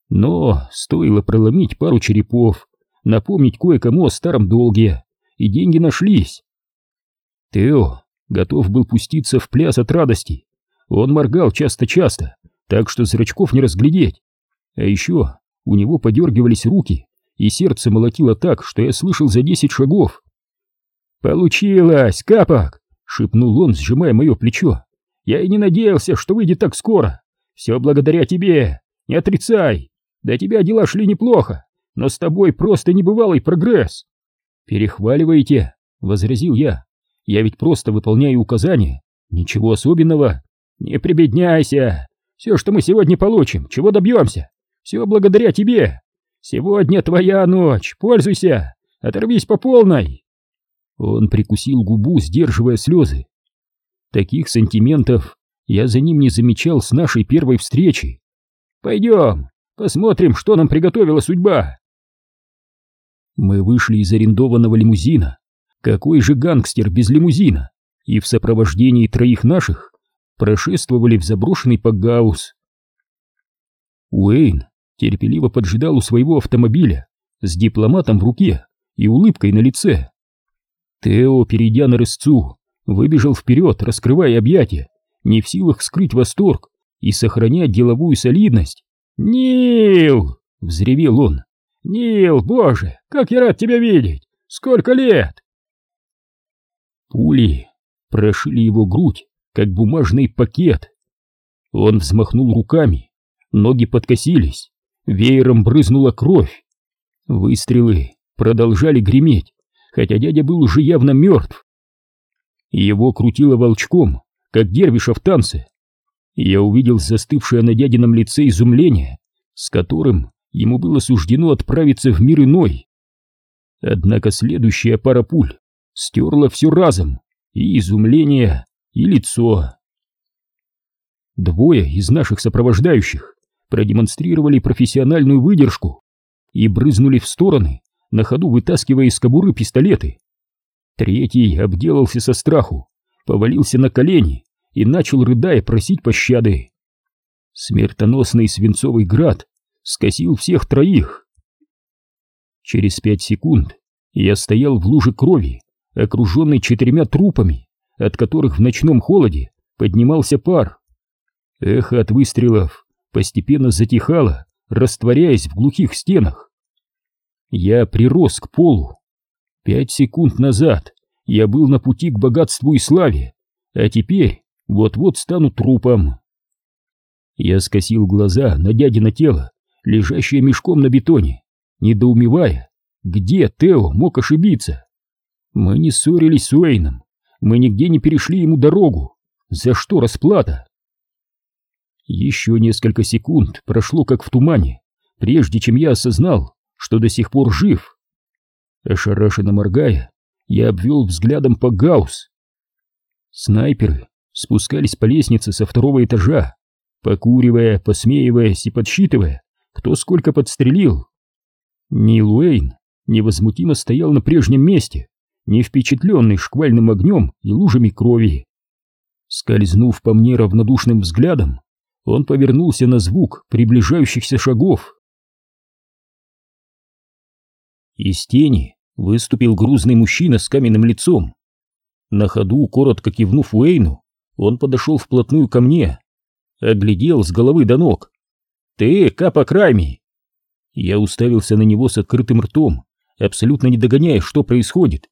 Но стоило проломить пару черепов, напомнить кое-кому о старом долге, и деньги нашлись. Тео готов был пуститься в пляс от радости. Он моргал часто-часто, так что зрачков не разглядеть. А еще у него подергивались руки, и сердце молотило так, что я слышал за десять шагов. «Получилось, Капок! — шепнул он, сжимая мое плечо. «Я и не надеялся, что выйдет так скоро. Все благодаря тебе. Не отрицай. До тебя дела шли неплохо, но с тобой просто небывалый прогресс». «Перехваливаете?» — возразил я. «Я ведь просто выполняю указания. Ничего особенного. Не прибедняйся. Все, что мы сегодня получим, чего добьемся, все благодаря тебе. Сегодня твоя ночь. Пользуйся. Оторвись по полной». Он прикусил губу, сдерживая слезы. Таких сантиментов я за ним не замечал с нашей первой встречи. Пойдем, посмотрим, что нам приготовила судьба. Мы вышли из арендованного лимузина. Какой же гангстер без лимузина? И в сопровождении троих наших прошествовали в заброшенный пакгаус. Уэйн терпеливо поджидал у своего автомобиля с дипломатом в руке и улыбкой на лице. Тео, перейдя на рысцу, выбежал вперед, раскрывая объятия, не в силах скрыть восторг и сохранять деловую солидность. «Нил!» — взревел он. «Нил, боже, как я рад тебя видеть! Сколько лет!» Пули прошили его грудь, как бумажный пакет. Он взмахнул руками, ноги подкосились, веером брызнула кровь. Выстрелы продолжали греметь, хотя дядя был уже явно мертв. Его крутило волчком, как дервиша в танце. Я увидел застывшее на дядином лице изумление, с которым ему было суждено отправиться в мир иной. Однако следующая пара пуль стерла все разом, и изумление, и лицо. Двое из наших сопровождающих продемонстрировали профессиональную выдержку и брызнули в стороны, на ходу вытаскивая из кобуры пистолеты. Третий обделался со страху, повалился на колени и начал, рыдая, просить пощады. Смертоносный свинцовый град скосил всех троих. Через пять секунд я стоял в луже крови, окруженный четырьмя трупами, от которых в ночном холоде поднимался пар. Эхо от выстрелов постепенно затихало, растворяясь в глухих стенах. Я прирос к полу. Пять секунд назад я был на пути к богатству и славе, а теперь вот-вот стану трупом. Я скосил глаза на дядино тело, лежащее мешком на бетоне, недоумевая, где Тео мог ошибиться. Мы не ссорились с Уэйном, мы нигде не перешли ему дорогу. За что расплата? Еще несколько секунд прошло как в тумане, прежде чем я осознал, что до сих пор жив. Ошарашенно моргая, я обвел взглядом по гаусс. Снайперы спускались по лестнице со второго этажа, покуривая, посмеиваясь и подсчитывая, кто сколько подстрелил. Нил Уэйн невозмутимо стоял на прежнем месте, не впечатленный шквальным огнем и лужами крови. Скользнув по мне равнодушным взглядом, он повернулся на звук приближающихся шагов. Из тени выступил грузный мужчина с каменным лицом. На ходу, коротко кивнув Уэйну, он подошел вплотную ко мне, оглядел с головы до ног. «Ты, Капа Крайми!» Я уставился на него с открытым ртом, абсолютно не догоняя, что происходит.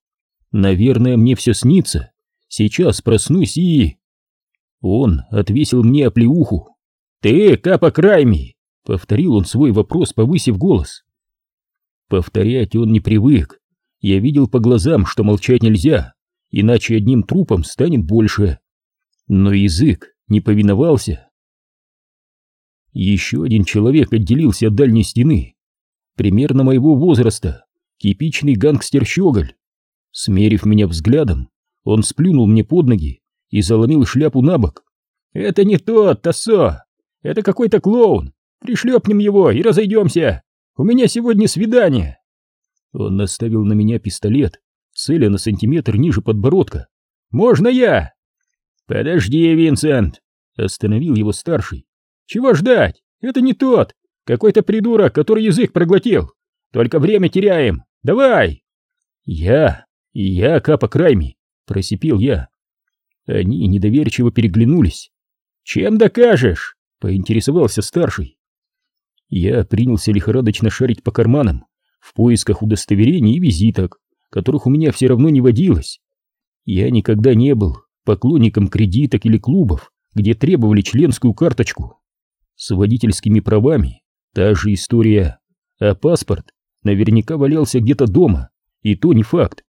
Наверное, мне все снится. Сейчас проснусь и... Он отвесил мне оплеуху. «Ты, Капа Крайми!» — повторил он свой вопрос, повысив голос. Повторять он не привык. Я видел по глазам, что молчать нельзя, иначе одним трупом станет больше. Но язык не повиновался. Еще один человек отделился от дальней стены. Примерно моего возраста, типичный гангстер-щеголь. Смерив меня взглядом, он сплюнул мне под ноги и заломил шляпу на бок. «Это не тот, Тассо! Это какой-то клоун! Пришлепнем его и разойдемся! У меня сегодня свидание!» Он наставил на меня пистолет, целя на сантиметр ниже подбородка. «Можно я?» «Подожди, Винсент!» — остановил его старший. «Чего ждать? Это не тот! Какой-то придурок, который язык проглотил! Только время теряем! Давай!» «Я «И я, Капа Крайми!» — просипел я. Они недоверчиво переглянулись. «Чем докажешь?» — поинтересовался старший. Я принялся лихорадочно шарить по карманам в поисках удостоверений и визиток, которых у меня все равно не водилось. Я никогда не был поклонником кредиток или клубов, где требовали членскую карточку. С водительскими правами та же история, а паспорт наверняка валялся где-то дома, и то не факт.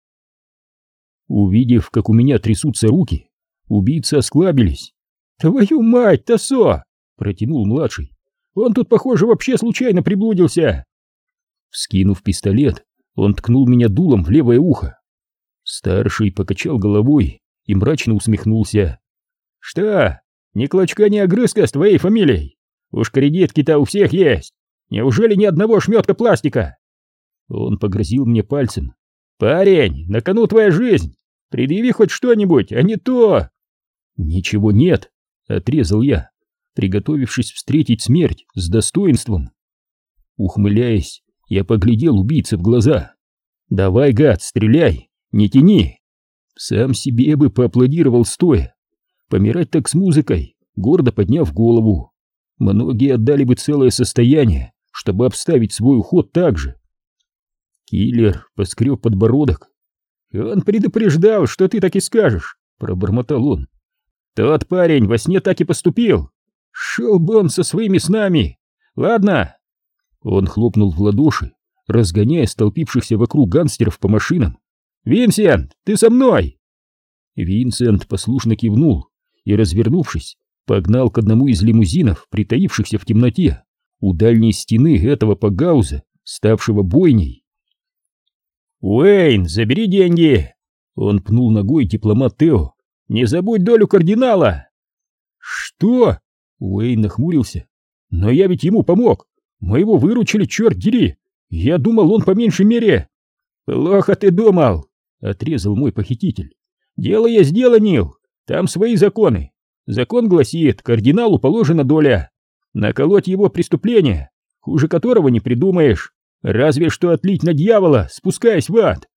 Увидев, как у меня трясутся руки, убийцы осклабились. «Твою мать, Тасо!» — протянул младший. «Он тут, похоже, вообще случайно приблудился!» Вскинув пистолет, он ткнул меня дулом в левое ухо. Старший покачал головой и мрачно усмехнулся. «Что? Ни клочка, ни огрызка с твоей фамилией? Уж кредитки-то у всех есть. Неужели ни одного шметка пластика?» Он погрозил мне пальцем. «Парень, на кону твоя жизнь! Предъяви хоть что-нибудь, а не то!» «Ничего нет!» — отрезал я, приготовившись встретить смерть с достоинством. Ухмыляясь, я поглядел убийце в глаза. «Давай, гад, стреляй, не тяни!» Сам себе бы поаплодировал стоя. Помирать так с музыкой, гордо подняв голову. Многие отдали бы целое состояние, чтобы обставить свой уход так же. Киллер поскреб подбородок. «Он предупреждал, что ты так и скажешь», — пробормотал он. «Тот парень во сне так и поступил. Шел бы он со своими снами. Ладно». Он хлопнул в ладоши, разгоняя столпившихся вокруг гангстеров по машинам. «Винсент, ты со мной!» Винсент послушно кивнул и, развернувшись, погнал к одному из лимузинов, притаившихся в темноте, у дальней стены этого погауза, ставшего бойней. «Уэйн, забери деньги!» Он пнул ногой дипломат Тео. «Не забудь долю кардинала!» «Что?» Уэйн нахмурился. «Но я ведь ему помог! Мы его выручили, черт дери! Я думал, он по меньшей мере...» «Плохо ты думал!» Отрезал мой похититель. «Дело я сделанил! Там свои законы! Закон гласит, кардиналу положена доля. Наколоть его преступление, хуже которого не придумаешь. Разве что отлить на дьявола, спускаясь в ад.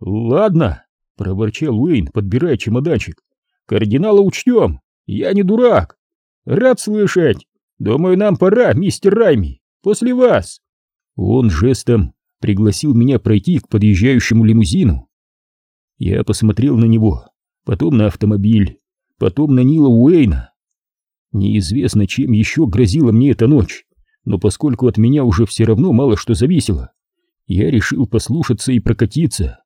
Ладно, проворчал Уэйн, подбирая чемоданчик. Кардинала учтем, я не дурак. Рад слышать. Думаю, нам пора, мистер Райми, после вас. Он жестом пригласил меня пройти к подъезжающему лимузину. Я посмотрел на него, потом на автомобиль, потом на Нила Уэйна. Неизвестно, чем еще грозила мне эта ночь но поскольку от меня уже все равно мало что зависело, я решил послушаться и прокатиться.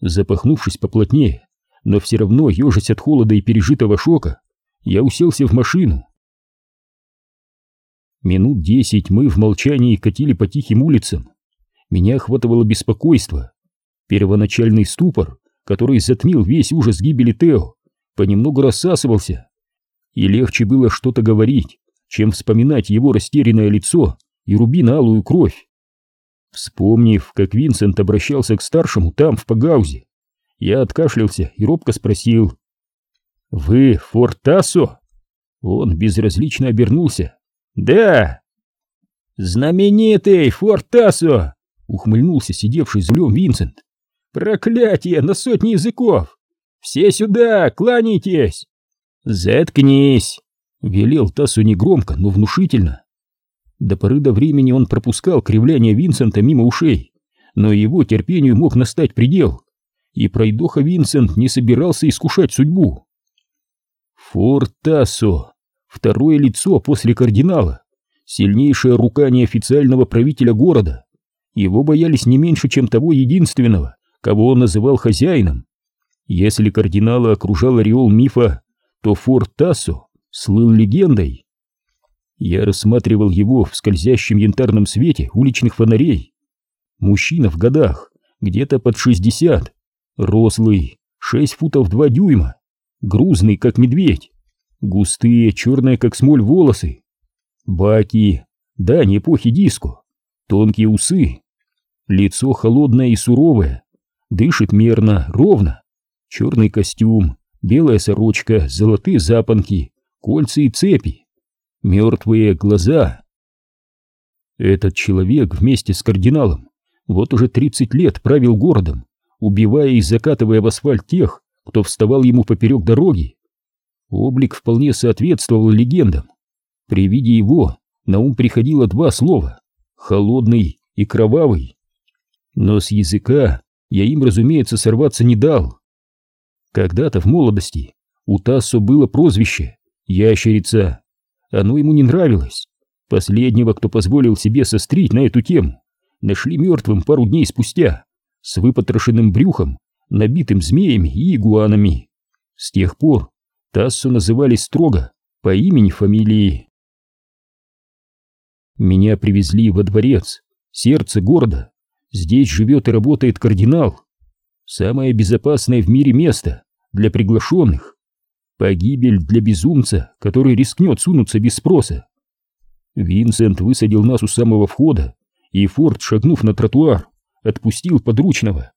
Запахнувшись поплотнее, но все равно ежась от холода и пережитого шока, я уселся в машину. Минут десять мы в молчании катили по тихим улицам. Меня охватывало беспокойство. Первоначальный ступор, который затмил весь ужас гибели Тео, понемногу рассасывался, и легче было что-то говорить, чем вспоминать его растерянное лицо и рубино-алую кровь. Вспомнив, как Винсент обращался к старшему там, в Пагаузе, я откашлялся и робко спросил. «Вы Фортасо?» Он безразлично обернулся. «Да!» «Знаменитый Фортасо!» ухмыльнулся сидевший за рулем Винсент. «Проклятие на сотни языков! Все сюда, кланяйтесь!» «Заткнись!» Велел Тассу негромко, но внушительно. До поры до времени он пропускал кривляние Винсента мимо ушей, но его терпению мог настать предел, и пройдоха Винсент не собирался искушать судьбу. Форт Тассо, второе лицо после кардинала, сильнейшая рука неофициального правителя города. Его боялись не меньше, чем того единственного, кого он называл хозяином. Если кардинала окружал ореол мифа, то Форт Тассо слыл легендой. Я рассматривал его в скользящем янтарном свете уличных фонарей. Мужчина в годах, где-то под шестьдесят, рослый, шесть футов два дюйма, грузный, как медведь, густые, черные, как смоль, волосы, баки, да, не эпохи диско, тонкие усы, лицо холодное и суровое, дышит мерно, ровно, черный костюм, белая сорочка, золотые запонки, кольца и цепи, мертвые глаза. Этот человек вместе с кардиналом вот уже 30 лет правил городом, убивая и закатывая в асфальт тех, кто вставал ему поперек дороги. Облик вполне соответствовал легендам. При виде его на ум приходило два слова — холодный и кровавый. Но с языка я им, разумеется, сорваться не дал. Когда-то в молодости у Тассо было прозвище Ящерица. Оно ему не нравилось. Последнего, кто позволил себе сострить на эту тему, нашли мертвым пару дней спустя, с выпотрошенным брюхом, набитым змеями и игуанами. С тех пор Тассу называли строго по имени-фамилии. Меня привезли во дворец, сердце города. Здесь живет и работает кардинал. самое безопасное в мире место для приглашенных. Погибель для безумца, который рискнет сунуться без спроса. Винсент высадил нас у самого входа, и Форд, шагнув на тротуар, отпустил подручного.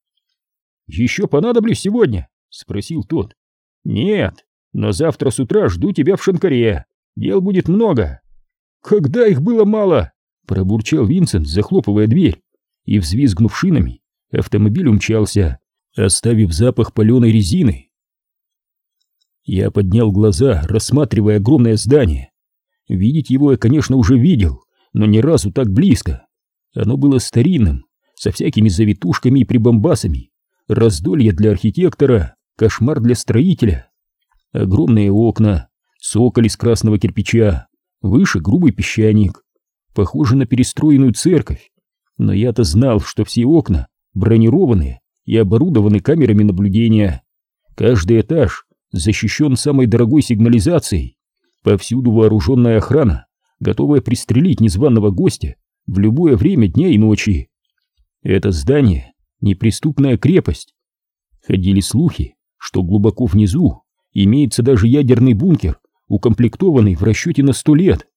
«Еще понадоблюсь сегодня?» — спросил тот. «Нет, но завтра с утра жду тебя в Шанкаре. Дел будет много». «Когда их было мало?» — пробурчал Винсент, захлопывая дверь, и, взвизгнув шинами, автомобиль умчался, оставив запах паленой резины. Я поднял глаза, рассматривая огромное здание. Видеть его я, конечно, уже видел, но ни разу так близко. Оно было старинным, со всякими завитушками и прибамбасами. Раздолье для архитектора, кошмар для строителя. Огромные окна, соколь из красного кирпича, выше грубый песчаник. Похоже на перестроенную церковь. Но я-то знал, что все окна бронированные и оборудованы камерами наблюдения. Каждый этаж защищен самой дорогой сигнализацией. Повсюду вооруженная охрана, готовая пристрелить незваного гостя в любое время дня и ночи. Это здание — неприступная крепость. Ходили слухи, что глубоко внизу имеется даже ядерный бункер, укомплектованный в расчете на сто лет.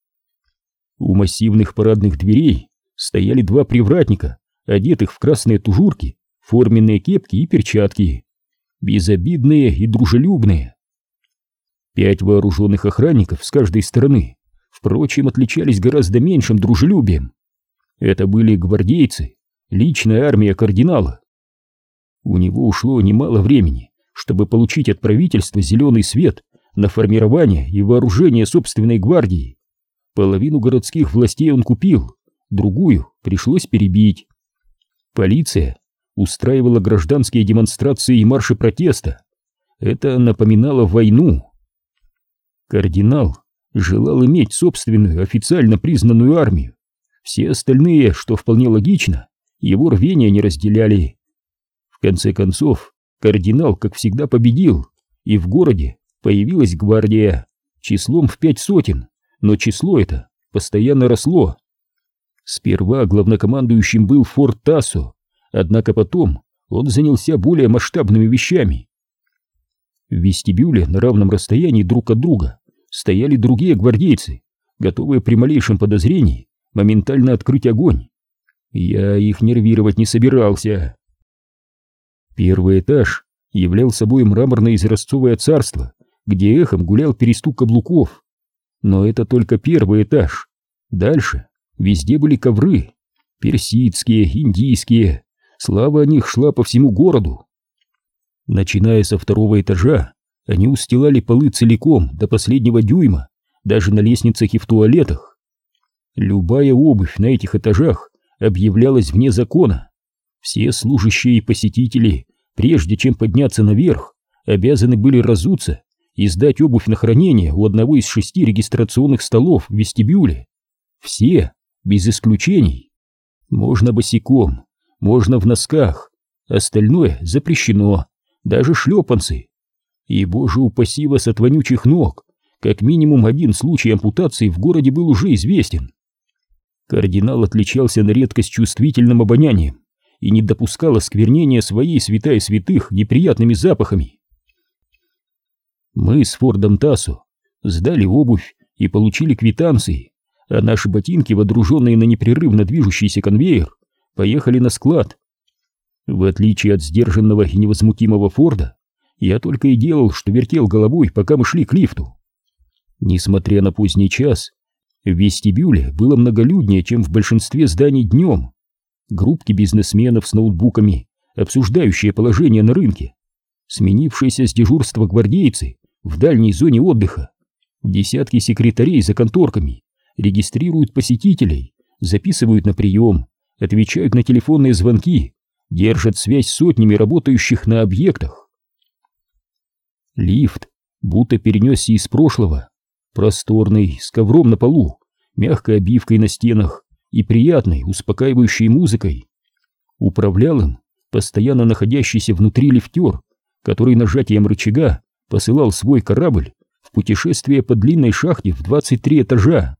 У массивных парадных дверей стояли два привратника, одетых в красные тужурки, форменные кепки и перчатки. Безобидные и дружелюбные. Пять вооруженных охранников с каждой стороны, впрочем, отличались гораздо меньшим дружелюбием. Это были гвардейцы, личная армия кардинала. У него ушло немало времени, чтобы получить от правительства зеленый свет на формирование и вооружение собственной гвардии. Половину городских властей он купил, другую пришлось перебить. Полиция устраивала гражданские демонстрации и марши протеста. Это напоминало войну. Кардинал желал иметь собственную официально признанную армию. Все остальные, что вполне логично, его рвения не разделяли. В конце концов, кардинал, как всегда, победил, и в городе появилась гвардия, числом в пять сотен, но число это постоянно росло. Сперва главнокомандующим был Форт Тассо, однако потом он занялся более масштабными вещами. В вестибюле на равном расстоянии друг от друга стояли другие гвардейцы, готовые при малейшем подозрении моментально открыть огонь. Я их нервировать не собирался. Первый этаж являл собой мраморное изразцовое царство, где эхом гулял перестук каблуков. Но это только первый этаж. Дальше везде были ковры. Персидские, индийские. Слава о них шла по всему городу. Начиная со второго этажа, они устилали полы целиком до последнего дюйма, даже на лестницах и в туалетах. Любая обувь на этих этажах объявлялась вне закона. Все служащие и посетители, прежде чем подняться наверх, обязаны были разуться и сдать обувь на хранение у одного из шести регистрационных столов в вестибюле. Все, без исключений. Можно босиком, можно в носках, остальное запрещено, даже шлепанцы. И, боже упаси вас от вонючих ног, как минимум один случай ампутации в городе был уже известен. Кардинал отличался на редкость чувствительным обонянием и не допускал осквернения своей святая святых неприятными запахами. Мы с Фордом Тассо сдали обувь и получили квитанции, а наши ботинки, водруженные на непрерывно движущийся конвейер, поехали на склад. В отличие от сдержанного и невозмутимого Форда, я только и делал, что вертел головой, пока мы шли к лифту. Несмотря на поздний час, в вестибюле было многолюднее, чем в большинстве зданий днем. Группки бизнесменов с ноутбуками, обсуждающие положение на рынке, сменившиеся с дежурства гвардейцы в дальней зоне отдыха, десятки секретарей за конторками регистрируют посетителей, записывают на прием, отвечают на телефонные звонки, держат связь с сотнями работающих на объектах. Лифт будто перенесся из прошлого Просторный, с ковром на полу, мягкой обивкой на стенах и приятной, успокаивающей музыкой. Управлял им постоянно находящийся внутри лифтер, который нажатием рычага посылал свой корабль в путешествие по длинной шахте в 23 этажа.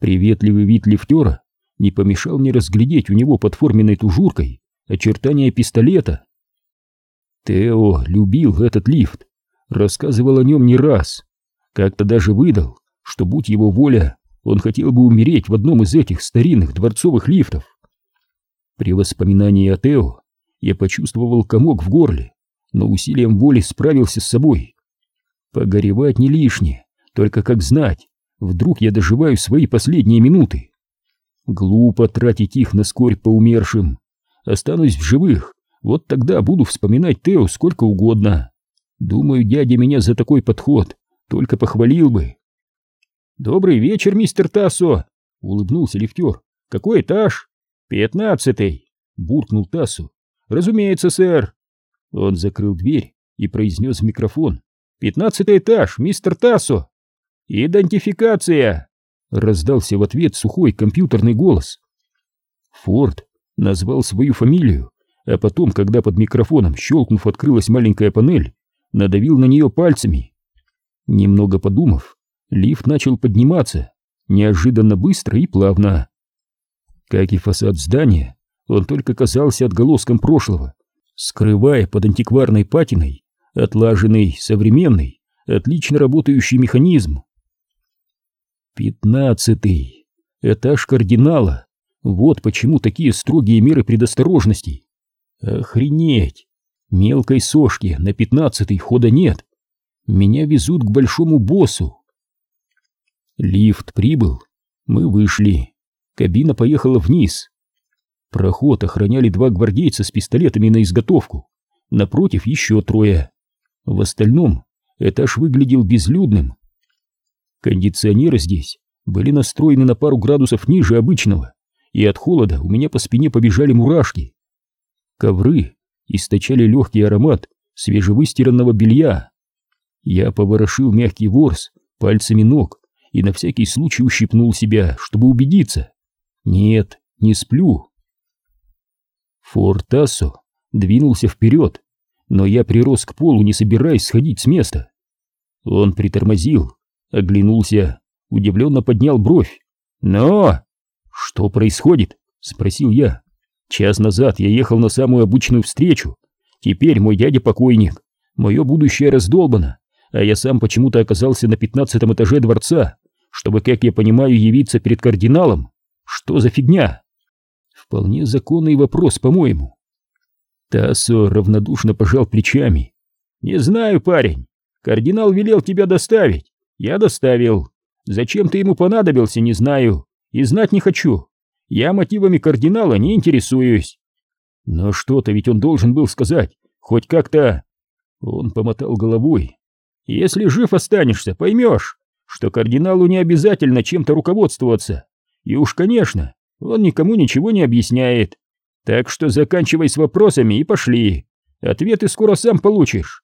Приветливый вид лифтера не помешал мне разглядеть у него под форменной тужуркой очертания пистолета. Тео любил этот лифт, рассказывал о нем не раз. Как-то даже выдал, что, будь его воля, он хотел бы умереть в одном из этих старинных дворцовых лифтов. При воспоминании о Тео я почувствовал комок в горле, но усилием воли справился с собой. Погоревать не лишнее, только как знать, вдруг я доживаю свои последние минуты. Глупо тратить их на скорбь по умершим. Останусь в живых, вот тогда буду вспоминать Тео сколько угодно. Думаю, дядя меня за такой подход только похвалил бы. «Добрый вечер, мистер Тассо!» — улыбнулся лифтер. «Какой этаж?» «Пятнадцатый!» — буркнул Тассо. «Разумеется, сэр!» Он закрыл дверь и произнес в микрофон. «Пятнадцатый этаж, мистер Тассо!» «Идентификация!» — раздался в ответ сухой компьютерный голос. Форд назвал свою фамилию, а потом, когда под микрофоном, щелкнув, открылась маленькая панель, надавил на нее пальцами. Немного подумав, лифт начал подниматься, неожиданно быстро и плавно. Как и фасад здания, он только казался отголоском прошлого, скрывая под антикварной патиной отлаженный, современный, отлично работающий механизм. Пятнадцатый. Этаж кардинала. Вот почему такие строгие меры предосторожности. Охренеть! Мелкой сошки на пятнадцатый хода нет. Меня везут к большому боссу. Лифт прибыл. Мы вышли. Кабина поехала вниз. Проход охраняли два гвардейца с пистолетами на изготовку. Напротив еще трое. В остальном этаж выглядел безлюдным. Кондиционеры здесь были настроены на пару градусов ниже обычного, и от холода у меня по спине побежали мурашки. Ковры источали легкий аромат свежевыстиранного белья. Я поворошил мягкий ворс пальцами ног и на всякий случай ущипнул себя, чтобы убедиться. Нет, не сплю. Фортасо двинулся вперед, но я прирос к полу, не собираясь сходить с места. Он притормозил, оглянулся, удивленно поднял бровь. «Но!» «Что происходит?» — спросил я. «Час назад я ехал на самую обычную встречу. Теперь мой дядя покойник, мое будущее раздолбано, а я сам почему-то оказался на пятнадцатом этаже дворца, чтобы, как я понимаю, явиться перед кардиналом. Что за фигня?» Вполне законный вопрос, по-моему. Тассо равнодушно пожал плечами. «Не знаю, парень. Кардинал велел тебя доставить. Я доставил. Зачем ты ему понадобился, не знаю. И знать не хочу. Я мотивами кардинала не интересуюсь. Но что-то ведь он должен был сказать. Хоть как-то...» Он помотал головой. «Если жив останешься, поймешь, что кардиналу не обязательно чем-то руководствоваться. И уж, конечно, он никому ничего не объясняет. Так что заканчивай с вопросами и пошли. Ответы скоро сам получишь.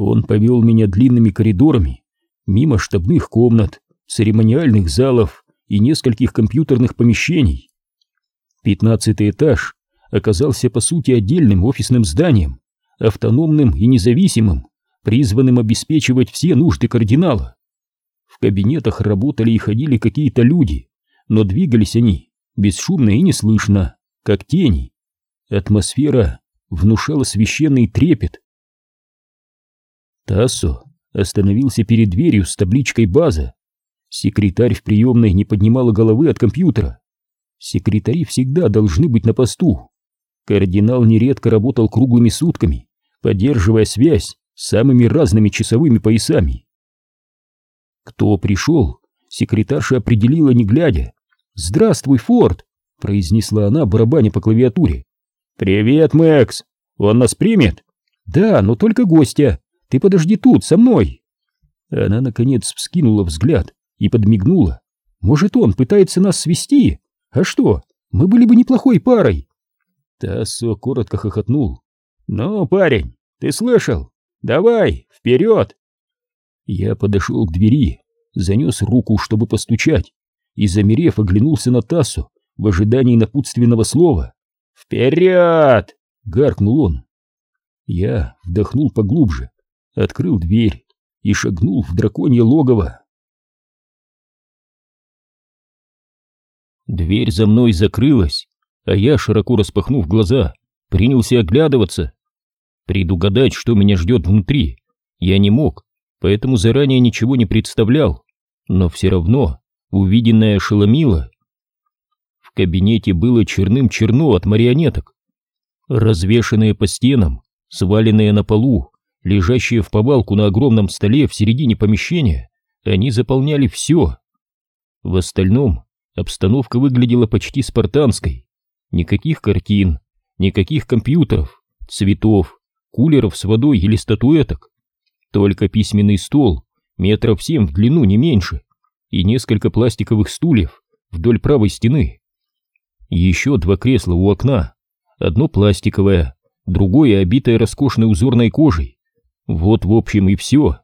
Он повел меня длинными коридорами, мимо штабных комнат, церемониальных залов и нескольких компьютерных помещений. Пятнадцатый этаж оказался по сути отдельным офисным зданием, автономным и независимым, призванным обеспечивать все нужды кардинала. В кабинетах работали и ходили какие-то люди, но двигались они бесшумно и неслышно, как тени. Атмосфера внушала священный трепет. Тассо остановился перед дверью с табличкой «База». Секретарь в приемной не поднимала головы от компьютера. Секретари всегда должны быть на посту. Кардинал нередко работал круглыми сутками, поддерживая связь с самыми разными часовыми поясами. Кто пришел, секретарша определила не глядя, «Здравствуй, Форд!» — произнесла она, барабаня по клавиатуре. «Привет, Мэкс! Он нас примет?» «Да, но только гостя. Ты подожди тут, со мной!» Она, наконец, вскинула взгляд и подмигнула. «Может, он пытается нас свести? А что, мы были бы неплохой парой!» Тассо коротко хохотнул. «Ну, парень, ты слышал? Давай, вперед!» Я подошел к двери, занес руку, чтобы постучать, и, замерев, оглянулся на Тассу в ожидании напутственного слова. «Вперед!» — гаркнул он. Я вдохнул поглубже, открыл дверь и шагнул в драконье логово. Дверь за мной закрылась, а я, широко распахнув глаза, принялся оглядываться. Предугадать, что меня ждет внутри, я не мог, поэтому заранее ничего не представлял, но все равно увиденное ошеломило. В кабинете было черным-черно от марионеток. Развешанные по стенам, сваленные на полу, лежащие в повалку на огромном столе в середине помещения, они заполняли все. В остальном обстановка выглядела почти спартанской. Никаких картин, никаких компьютеров, цветов, кулеров с водой или статуэток. Только письменный стол, метров семь в длину, не меньше, и несколько пластиковых стульев вдоль правой стены. Еще два кресла у окна, одно пластиковое, другое обитое роскошной узорной кожей. Вот, в общем, и все.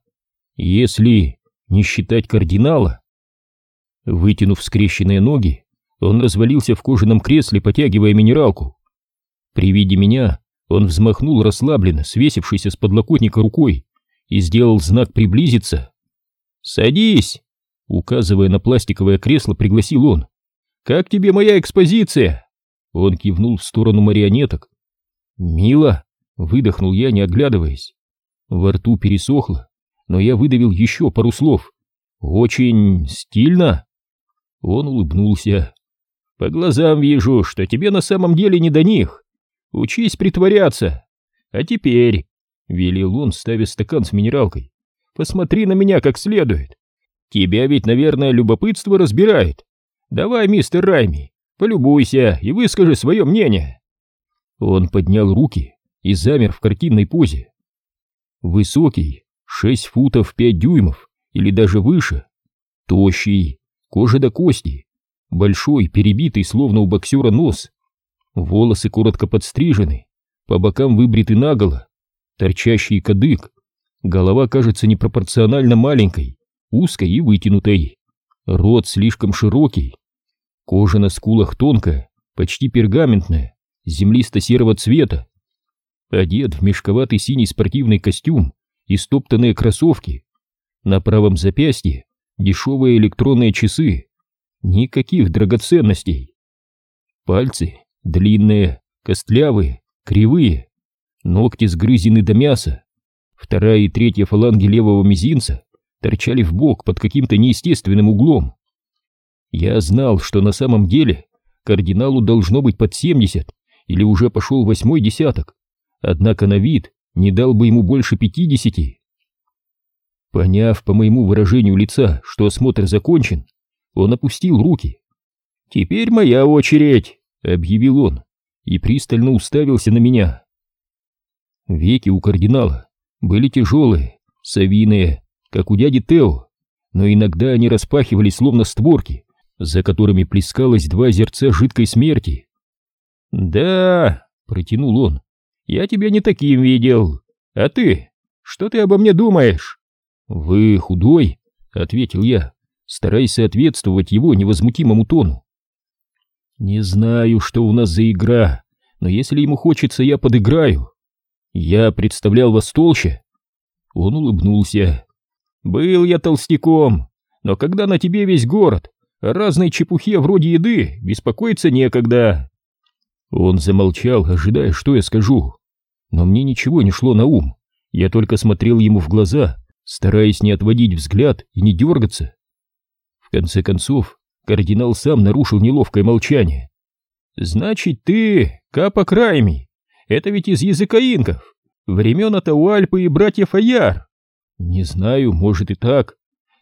Если не считать кардинала. Вытянув скрещенные ноги, он развалился в кожаном кресле, потягивая минералку. При виде меня он взмахнул расслабленно, свесившийся с подлокотника рукой, и сделал знак приблизиться. «Садись!» — указывая на пластиковое кресло, пригласил он. «Как тебе моя экспозиция?» Он кивнул в сторону марионеток. «Мило!» — выдохнул я, не оглядываясь. Во рту пересохло, но я выдавил еще пару слов. «Очень стильно!» Он улыбнулся. «По глазам вижу, что тебе на самом деле не до них. Учись притворяться. А теперь...» — велел он, ставя стакан с минералкой. «Посмотри на меня как следует. Тебя ведь, наверное, любопытство разбирает. Давай, мистер Райми, полюбуйся и выскажи свое мнение». Он поднял руки и замер в картинной позе. Высокий, шесть футов пять дюймов или даже выше. Тощий, кожа до кости, большой, перебитый, словно у боксера нос. Волосы коротко подстрижены, по бокам выбриты наголо, торчащий кадык. Голова кажется непропорционально маленькой, узкой и вытянутой. Рот слишком широкий. Кожа на скулах тонкая, почти пергаментная, землисто-серого цвета. Одет в мешковатый синий спортивный костюм и стоптанные кроссовки. На правом запястье дешевые электронные часы. Никаких драгоценностей. Пальцы длинные, костлявые, кривые. Ногти сгрызены до мяса. Вторая и третья фаланги левого мизинца торчали в бок под каким-то неестественным углом. Я знал, что на самом деле кардиналу должно быть под 70 или уже пошел восьмой десяток, однако на вид не дал бы ему больше пятидесяти. Поняв по моему выражению лица, что осмотр закончен, он опустил руки. «Теперь моя очередь», — объявил он, и пристально уставился на меня. Веки у кардинала были тяжелые, совиные, как у дяди Тео, но иногда они распахивались словно створки, за которыми плескалось два зерца жидкой смерти. «Да», — протянул он, я тебя не таким видел. А ты? Что ты обо мне думаешь?» «Вы худой?» — ответил я, стараясь соответствовать его невозмутимому тону. «Не знаю, что у нас за игра, но если ему хочется, я подыграю. Я представлял вас толще». Он улыбнулся. «Был я толстяком, но когда на тебе весь город, о разной чепухе вроде еды, беспокоиться некогда. Он замолчал, ожидая, что я скажу. Но мне ничего не шло на ум. Я только смотрел ему в глаза, стараясь не отводить взгляд и не дергаться. В конце концов, кардинал сам нарушил неловкое молчание. «Значит, ты Капа Крайми. Это ведь из языка инков. Времен Атауальпы и братьев Аяр». «Не знаю, может и так».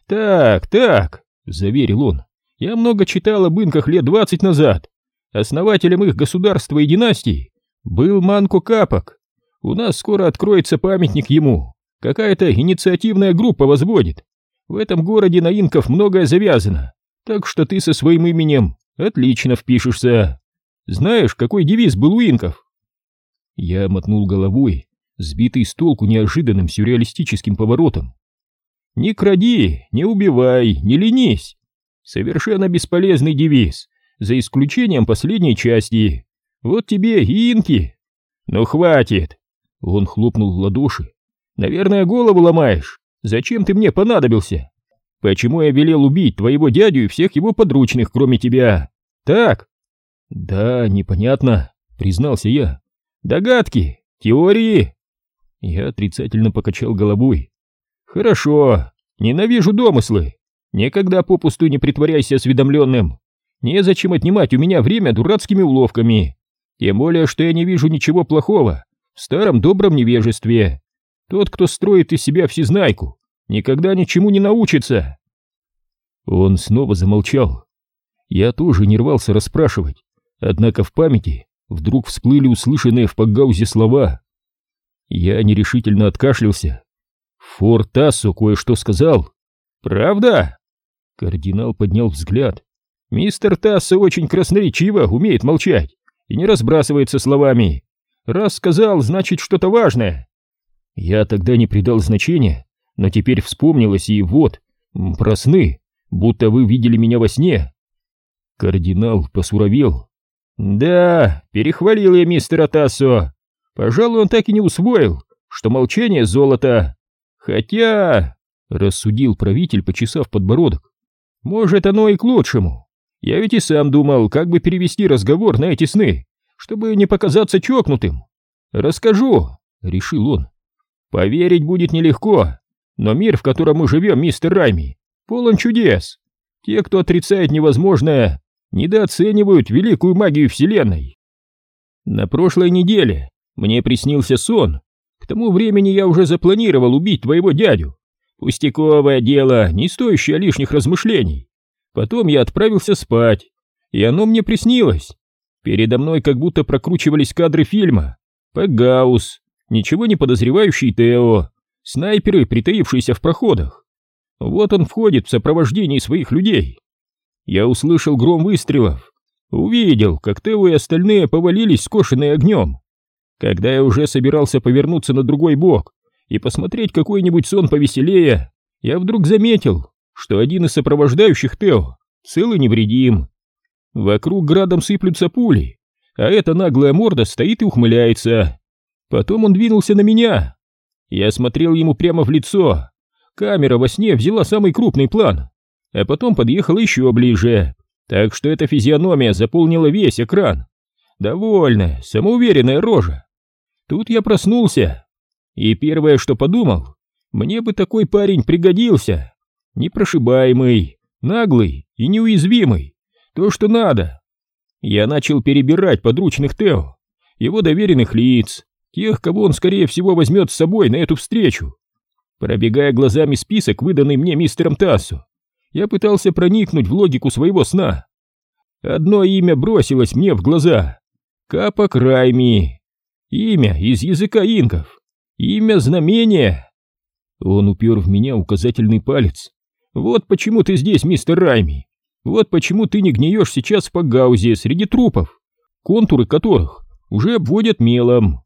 «Так, так», — заверил он. «Я много читал об инках лет двадцать назад. Основателем их государства и династии был Манко Капок. У нас скоро откроется памятник ему. Какая-то инициативная группа возводит. В этом городе на инков многое завязано. Так что ты со своим именем отлично впишешься. Знаешь, какой девиз был у инков?» Я мотнул головой, сбитый с толку неожиданным сюрреалистическим поворотом. «Не кради, не убивай, не ленись!» Совершенно бесполезный девиз, за исключением последней части. Вот тебе и инки. Ну хватит. Он хлопнул в ладоши. Наверное, голову ломаешь. Зачем ты мне понадобился? Почему я велел убить твоего дядю и всех его подручных, кроме тебя? Так? Да, непонятно, признался я. Догадки, теории. Я отрицательно покачал головой. Хорошо, ненавижу домыслы. Никогда попусту не притворяйся осведомленным. Незачем отнимать у меня время дурацкими уловками. Тем более, что я не вижу ничего плохого в старом добром невежестве. Тот, кто строит из себя всезнайку, никогда ничему не научится. Он снова замолчал. Я тоже не рвался расспрашивать, однако в памяти вдруг всплыли услышанные в Пакгаузе слова. Я нерешительно откашлялся. Фор Тассо кое-что сказал. «Правда?» Кардинал поднял взгляд. «Мистер Тассо очень красноречиво умеет молчать и не разбрасывается словами. Раз сказал, значит что-то важное». Я тогда не придал значения, но теперь вспомнилось и вот, про сны, будто вы видели меня во сне. Кардинал посуровел. «Да, перехвалил я мистера Тассо. Пожалуй, он так и не усвоил, что молчание — золото. Хотя...» — рассудил правитель, почесав подбородок. «Может, оно и к лучшему. Я ведь и сам думал, как бы перевести разговор на эти сны, чтобы не показаться чокнутым. Расскажу», — решил он. «Поверить будет нелегко, но мир, в котором мы живем, мистер Райми, полон чудес. Те, кто отрицает невозможное, недооценивают великую магию Вселенной. На прошлой неделе мне приснился сон. К тому времени я уже запланировал убить твоего дядю. Пустяковое дело, не стоящее лишних размышлений. Потом я отправился спать, и оно мне приснилось. Передо мной как будто прокручивались кадры фильма. Пэкгаус, ничего не подозревающий Тео, снайперы, притаившиеся в проходах. Вот он входит в сопровождении своих людей. Я услышал гром выстрелов, увидел, как Тео и остальные повалились скошенные огнем. Когда я уже собирался повернуться на другой бок и посмотреть какой-нибудь сон повеселее, я вдруг заметил, что один из сопровождающих Тео цел и невредим. Вокруг градом сыплются пули, а эта наглая морда стоит и ухмыляется. Потом он двинулся на меня. Я смотрел ему прямо в лицо. Камера во сне взяла самый крупный план, а потом подъехала еще ближе, так что эта физиономия заполнила весь экран. Довольная, самоуверенная рожа. Тут я проснулся, и первое, что подумал, мне бы такой парень пригодился. Непрошибаемый, наглый и неуязвимый. То, что надо. Я начал перебирать подручных Тео, его доверенных лиц, тех, кого он, скорее всего, возьмет с собой на эту встречу. Пробегая глазами список, выданный мне мистером Тассу, я пытался проникнуть в логику своего сна. Одно имя бросилось мне в глаза. Капа Крайми. Имя из языка инков. Имя знамения. Он упер в меня указательный палец. Вот почему ты здесь, мистер Райми. Вот почему ты не гниешь сейчас в Пагаузе среди трупов, контуры которых уже обводят мелом.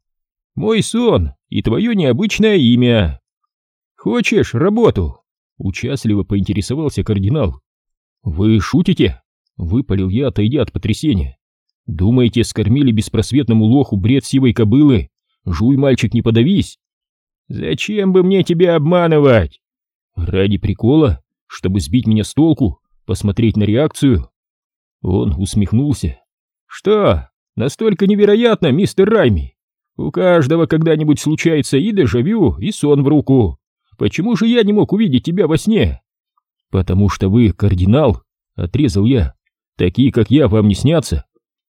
Мой сон и твое необычное имя. Хочешь работу? Участливо поинтересовался кардинал. «Вы шутите?» — выпалил я, отойдя от потрясения. «Думаете, скормили беспросветному лоху бред сивой кобылы? Жуй, мальчик, не подавись!» «Зачем бы мне тебя обманывать?» «Ради прикола, чтобы сбить меня с толку, посмотреть на реакцию». Он усмехнулся. «Что, настолько невероятно, мистер Райми? У каждого когда-нибудь случается и дежавю, и сон в руку. Почему же я не мог увидеть тебя во сне? Потому что вы кардинал, отрезал я. Такие, как я, вам не снятся.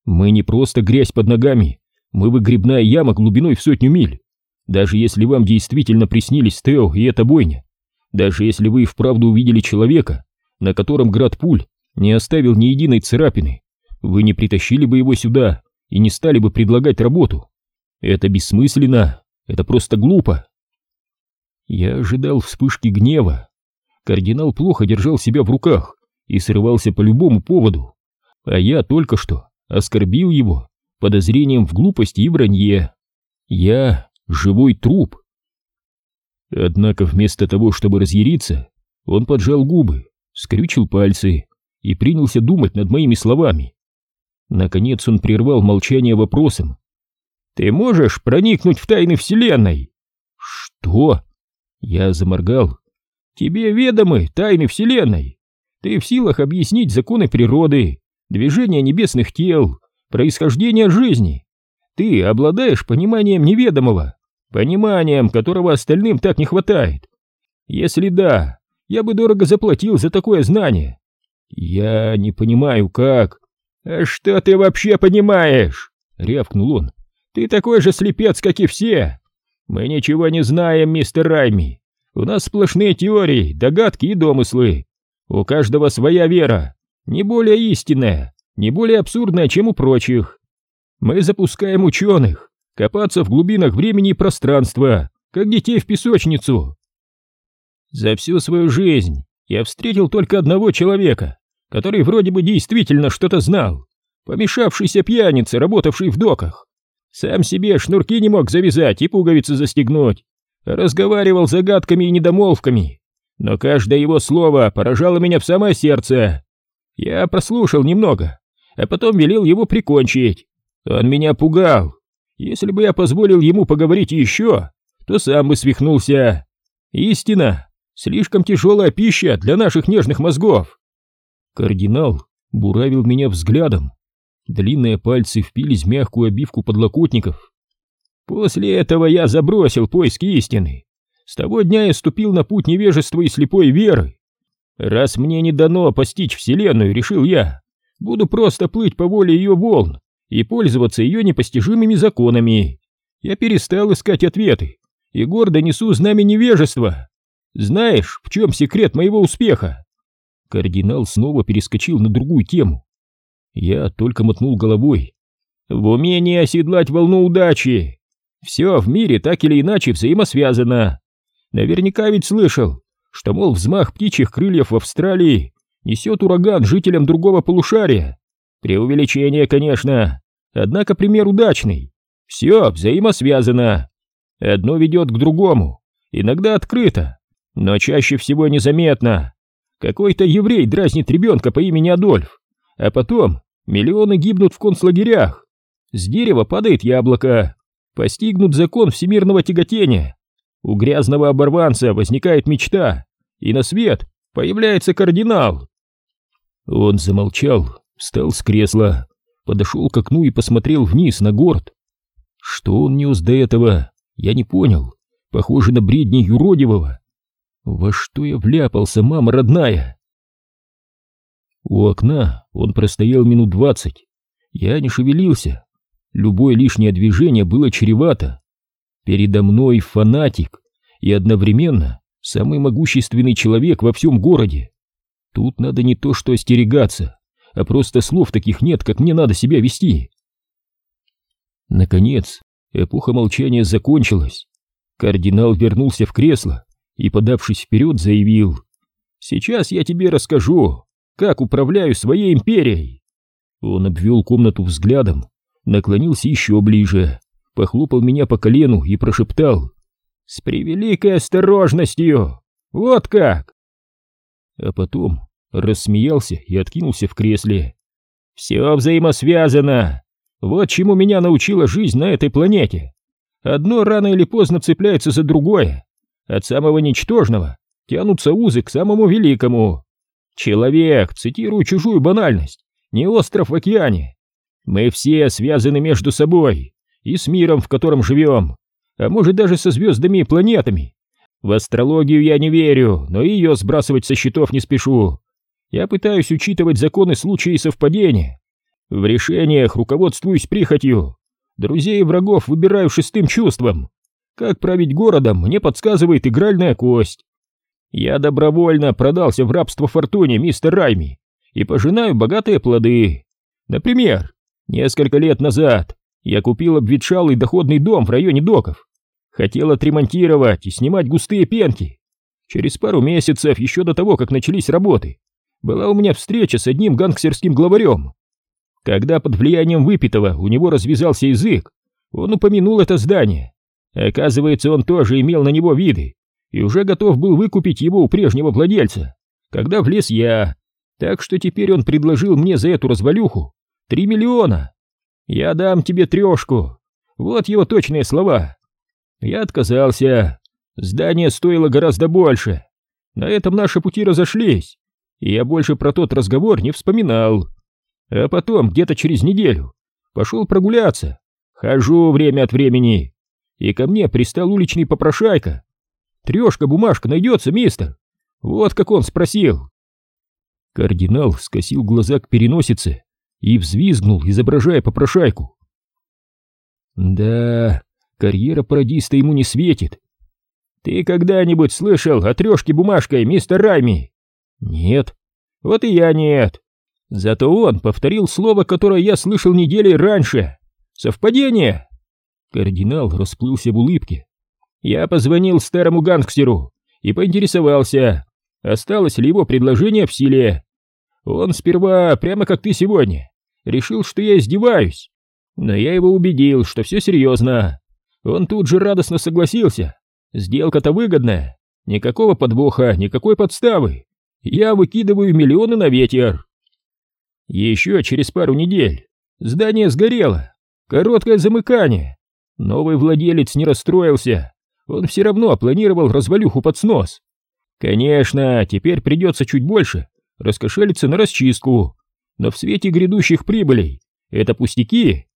Мы не просто грязь под ногами, мы выгребная яма глубиной в сотню миль. Даже если вам действительно приснились Тео и эта бойня, даже если вы вправду увидели человека, на котором град пуль не оставил ни единой царапины, вы не притащили бы его сюда и не стали бы предлагать работу. Это бессмысленно, это просто глупо. Я ожидал вспышки гнева. Кардинал плохо держал себя в руках и срывался по любому поводу. А я только что оскорбил его подозрением в глупости и вранье. Я живой труп. Однако вместо того, чтобы разъяриться, он поджал губы, скрючил пальцы и принялся думать над моими словами. Наконец он прервал молчание вопросом. «Ты можешь проникнуть в тайны Вселенной?» «Что?» Я заморгал. Тебе ведомы тайны Вселенной. Ты в силах объяснить законы природы, движение небесных тел, происхождение жизни. Ты обладаешь пониманием неведомого, Пониманием, которого остальным так не хватает. Если да, я бы дорого заплатил за такое знание. Я не понимаю, как... А что ты вообще понимаешь? Рявкнул он. Ты такой же слепец, как и все. Мы ничего не знаем, мистер Райми. У нас сплошные теории, догадки и домыслы. У каждого своя вера, не более истинная, не более абсурдная, чем у прочих. Мы запускаем ученых копаться в глубинах времени и пространства, как детей в песочницу. За всю свою жизнь я встретил только одного человека, который вроде бы действительно что-то знал, помешавшийся пьяница, работавший в доках. Сам себе шнурки не мог завязать и пуговицы застегнуть. Разговаривал загадками и недомолвками, но каждое его слово поражало меня в самое сердце. Я прослушал немного, а потом велел его прикончить. Он меня пугал. Если бы я позволил ему поговорить еще, то сам бы свихнулся. Истина, слишком тяжелая пища для наших нежных мозгов. Кардинал буравил меня взглядом. Длинные пальцы впились в мягкую обивку подлокотников. После этого я забросил поиски истины. С того дня я ступил на путь невежества и слепой веры. Раз мне не дано постичь Вселенную, решил я, буду просто плыть по воле ее волн и пользоваться ее непостижимыми законами. Я перестал искать ответы и гордо несу знамя невежества. Знаешь, в чем секрет моего успеха? Кардинал снова перескочил на другую тему. Я только мотнул головой. В умении оседлать волну удачи. Все в мире так или иначе взаимосвязано. Наверняка ведь слышал, что, мол, взмах птичьих крыльев в Австралии несет ураган жителям другого полушария. Преувеличение, конечно, однако пример удачный. Все взаимосвязано. Одно ведет к другому, иногда открыто, но чаще всего незаметно. Какой-то еврей дразнит ребенка по имени Адольф, а потом миллионы гибнут в концлагерях. С дерева падает яблоко, постигнут закон всемирного тяготения. У грязного оборванца возникает мечта, и на свет появляется кардинал. Он замолчал, встал с кресла, подошел к окну и посмотрел вниз на город. Что он нес до этого, я не понял. Похоже на бредни юродивого. Во что я вляпался, мама родная? У окна он простоял минут двадцать. Я не шевелился. Любое лишнее движение было чревато. Передо мной фанатик и одновременно самый могущественный человек во всем городе. Тут надо не то что остерегаться, а просто слов таких нет, как мне надо себя вести. Наконец, эпоха молчания закончилась. Кардинал вернулся в кресло и, подавшись вперед, заявил «Сейчас я тебе расскажу, как управляю своей империей». Он обвел комнату взглядом, наклонился еще ближе, похлопал меня по колену и прошептал «С превеликой осторожностью! Вот как!» А потом рассмеялся и откинулся в кресле. «Все взаимосвязано! Вот чему меня научила жизнь на этой планете! Одно рано или поздно цепляется за другое, от самого ничтожного тянутся узы к самому великому. Человек, цитирую чужую банальность, не остров в океане. Мы все связаны между собой и с миром, в котором живем, а может даже со звездами и планетами. В астрологию я не верю, но ее сбрасывать со счетов не спешу. Я пытаюсь учитывать законы случая и совпадения. В решениях руководствуюсь прихотью. Друзей и врагов выбираю шестым чувством. Как править городом, мне подсказывает игральная кость. Я добровольно продался в рабство фортуне, мистер Райми, и пожинаю богатые плоды. Например, несколько лет назад я купил обветшалый доходный дом в районе доков. Хотел отремонтировать и снимать густые пенки. Через пару месяцев, еще до того, как начались работы, была у меня встреча с одним гангстерским главарем. Когда под влиянием выпитого у него развязался язык, он упомянул это здание Оказывается, он тоже имел на него виды и уже готов был выкупить его у прежнего владельца, когда влез я. Так что теперь он предложил мне за эту развалюху три миллиона. Я дам тебе трешку. Вот его точные слова. Я отказался. Здание стоило гораздо больше. На этом наши пути разошлись, и я больше про тот разговор не вспоминал. А потом, где-то через неделю, пошел прогуляться. Хожу время от времени и ко мне пристал уличный попрошайка. «Трешка бумажка найдется, мистер?» Вот как он спросил. Кардинал скосил глаза к переносице и взвизгнул, изображая попрошайку. Да, карьера пародиста ему не светит. Ты когда-нибудь слышал о трешке бумажкой, мистер Райми? Нет. Вот и я нет. Зато он повторил слово, которое я слышал недели раньше. Совпадение? Кардинал расплылся в улыбке. Я позвонил старому гангстеру и поинтересовался, осталось ли его предложение в силе. Он сперва, прямо как ты сегодня, решил, что я издеваюсь, но я его убедил, что все серьезно. Он тут же радостно согласился. Сделка-то выгодная, никакого подвоха, никакой подставы. Я выкидываю миллионы на ветер. Еще через пару недель здание сгорело, короткое замыкание. Новый владелец не расстроился, он все равно планировал развалюху под снос. Конечно, теперь придется чуть больше раскошелиться на расчистку, но в свете грядущих прибылей это пустяки.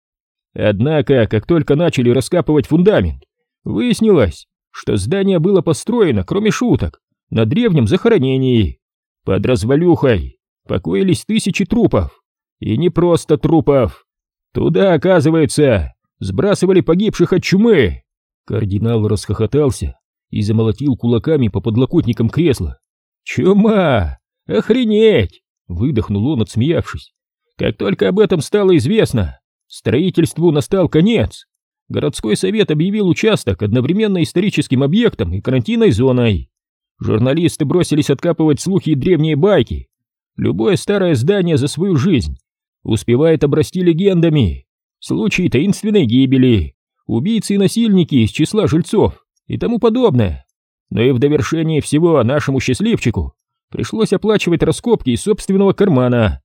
Однако, как только начали раскапывать фундамент, выяснилось, что здание было построено, кроме шуток, на древнем захоронении. Под развалюхой покоились тысячи трупов. И не просто трупов. Туда, оказывается, сбрасывали погибших от чумы. Кардинал расхохотался и замолотил кулаками по подлокотникам кресла. «Чума! Охренеть!» — выдохнул он, отсмеявшись. «Как только об этом стало известно, строительству настал конец. Городской совет объявил участок одновременно историческим объектом и карантинной зоной. Журналисты бросились откапывать слухи и древние байки. Любое старое здание за свою жизнь успевает обрасти легендами. Случаи таинственной гибели, убийцы и насильники из числа жильцов и тому подобное. Но и в довершении всего нашему счастливчику пришлось оплачивать раскопки из собственного кармана.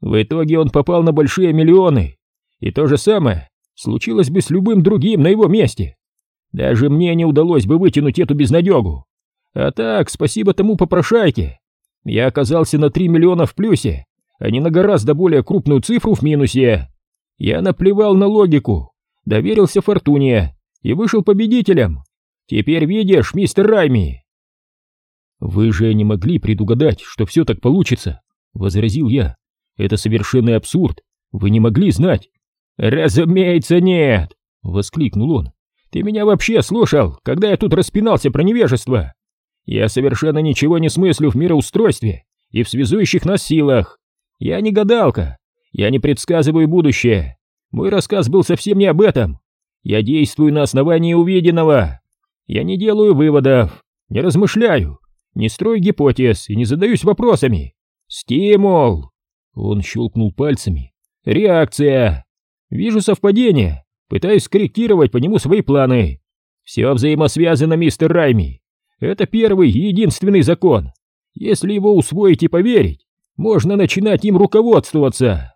В итоге он попал на большие миллионы. И то же самое случилось бы с любым другим на его месте. Даже мне не удалось бы вытянуть эту безнадегу. А так, спасибо тому попрошайке. Я оказался на 3 миллиона в плюсе, а не на гораздо более крупную цифру в минусе. Я наплевал на логику доверился Фортуне и вышел победителем. Теперь видишь, мистер Райми. Вы же не могли предугадать, что все так получится, возразил я. Это совершенный абсурд. Вы не могли знать. Разумеется, нет, воскликнул он. Ты меня вообще слушал, когда я тут распинался про невежество? Я совершенно ничего не смыслю в мироустройстве и в связующих нас силах. Я не гадалка, я не предсказываю будущее. Мой рассказ был совсем не об этом. Я действую на основании увиденного. Я не делаю выводов, не размышляю, не строю гипотез и не задаюсь вопросами. Стимул. Он щелкнул пальцами. Реакция. Вижу совпадение, пытаюсь скорректировать по нему свои планы. Все взаимосвязано, мистер Райми. Это первый и единственный закон. Если его усвоить и поверить, можно начинать им руководствоваться.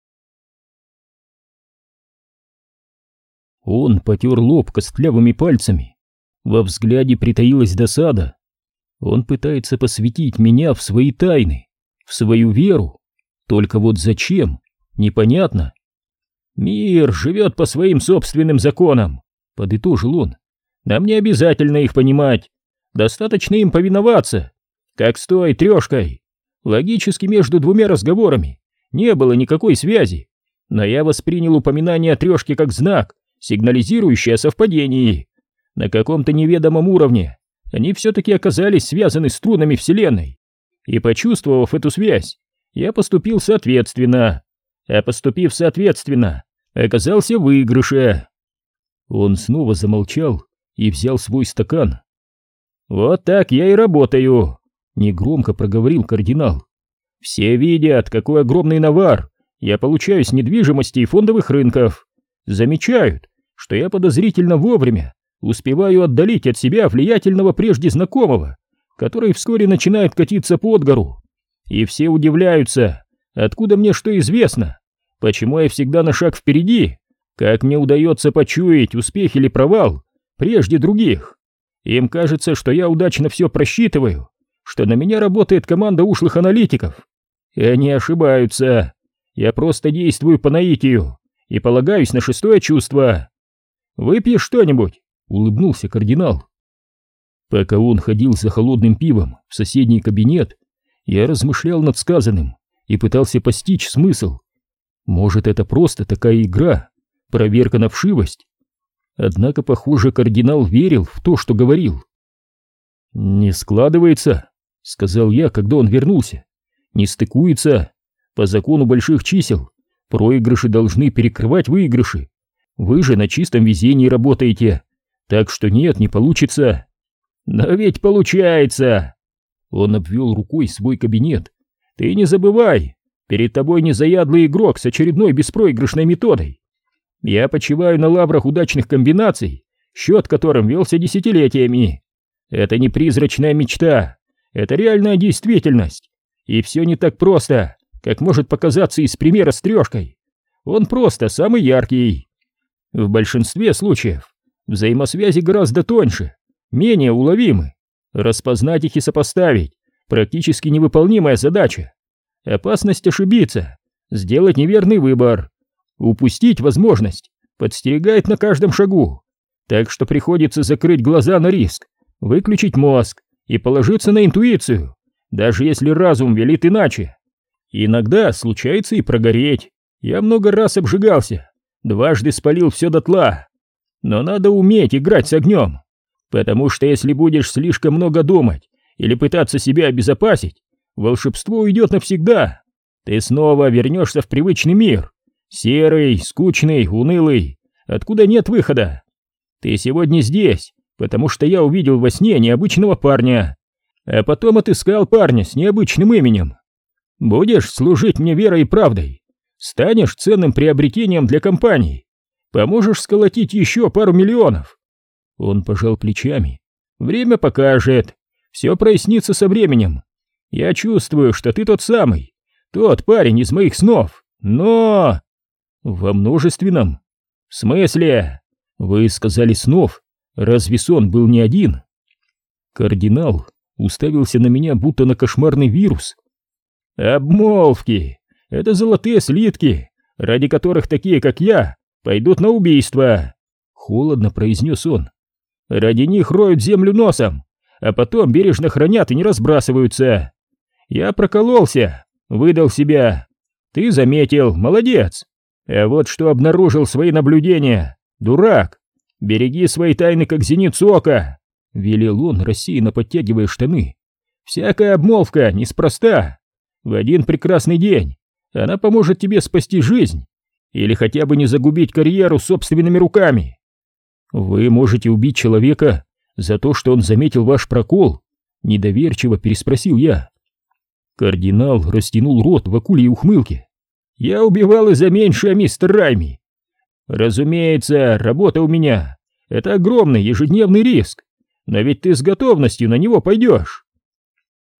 Он потер лоб костлявыми пальцами. Во взгляде притаилась досада. Он пытается посвятить меня в свои тайны, в свою веру. Только вот зачем? Непонятно. «Мир живет по своим собственным законам», — подытожил он. «Нам не обязательно их понимать. Достаточно им повиноваться. Как с той трешкой. Логически между двумя разговорами не было никакой связи. Но я воспринял упоминание о трешке как знак, сигнализирующее о совпадении. На каком-то неведомом уровне они все-таки оказались связаны с струнами Вселенной. И почувствовав эту связь, я поступил соответственно. А поступив соответственно, оказался в выигрыше. Он снова замолчал и взял свой стакан. «Вот так я и работаю», — негромко проговорил кардинал. «Все видят, какой огромный навар я получаю с недвижимости и фондовых рынков. Замечают, что я подозрительно вовремя успеваю отдалить от себя влиятельного прежде знакомого, который вскоре начинает катиться под гору. И все удивляются, откуда мне что известно, почему я всегда на шаг впереди, как мне удается почуять успех или провал прежде других. Им кажется, что я удачно все просчитываю, что на меня работает команда ушлых аналитиков. И они ошибаются. Я просто действую по наитию и полагаюсь на шестое чувство. Выпьешь что-нибудь? улыбнулся кардинал. Пока он ходил за холодным пивом в соседний кабинет, я размышлял над сказанным и пытался постичь смысл. Может, это просто такая игра, проверка на вшивость? Однако, похоже, кардинал верил в то, что говорил. «Не складывается», — сказал я, когда он вернулся. «Не стыкуется. По закону больших чисел проигрыши должны перекрывать выигрыши. Вы же на чистом везении работаете, так что нет, не получится». «Но ведь получается!» Он обвел рукой свой кабинет. «Ты не забывай, перед тобой незаядлый игрок с очередной беспроигрышной методой. Я почиваю на лаврах удачных комбинаций, счет которым велся десятилетиями. Это не призрачная мечта, это реальная действительность. И все не так просто, как может показаться из примера с трешкой. Он просто самый яркий. В большинстве случаев взаимосвязи гораздо тоньше, менее уловимы. Распознать их и сопоставить – практически невыполнимая задача. Опасность ошибиться, сделать неверный выбор, Упустить возможность подстерегает на каждом шагу, так что приходится закрыть глаза на риск, выключить мозг и положиться на интуицию, даже если разум велит иначе. Иногда случается и прогореть. Я много раз обжигался, дважды спалил все дотла. Но надо уметь играть с огнем, потому что если будешь слишком много думать или пытаться себя обезопасить, волшебство уйдет навсегда. Ты снова вернешься в привычный мир, Серый, скучный, унылый, откуда нет выхода. Ты сегодня здесь, потому что я увидел во сне необычного парня, а потом отыскал парня с необычным именем. Будешь служить мне верой и правдой, станешь ценным приобретением для компании, поможешь сколотить еще пару миллионов. Он пожал плечами. Время покажет, все прояснится со временем. Я чувствую, что ты тот самый, тот парень из моих снов, но... Во множественном? В смысле? Вы сказали снов. Разве сон был не один? Кардинал уставился на меня, будто на кошмарный вирус. Обмолвки! Это золотые слитки, ради которых такие, как я, пойдут на убийство. Холодно произнес он. Ради них роют землю носом, а потом бережно хранят и не разбрасываются. Я прокололся, выдал себя. Ты заметил, молодец. А вот что обнаружил свои наблюдения. Дурак! Береги свои тайны, как зеницу ока!» Велел он, рассеянно подтягивая штаны. «Всякая обмолвка неспроста. В один прекрасный день она поможет тебе спасти жизнь или хотя бы не загубить карьеру собственными руками. Вы можете убить человека за то, что он заметил ваш прокол?» Недоверчиво переспросил я. Кардинал растянул рот в акульей ухмылке. Я убивал и за меньшее, мистер Райми. Разумеется, работа у меня — это огромный ежедневный риск, но ведь ты с готовностью на него пойдешь.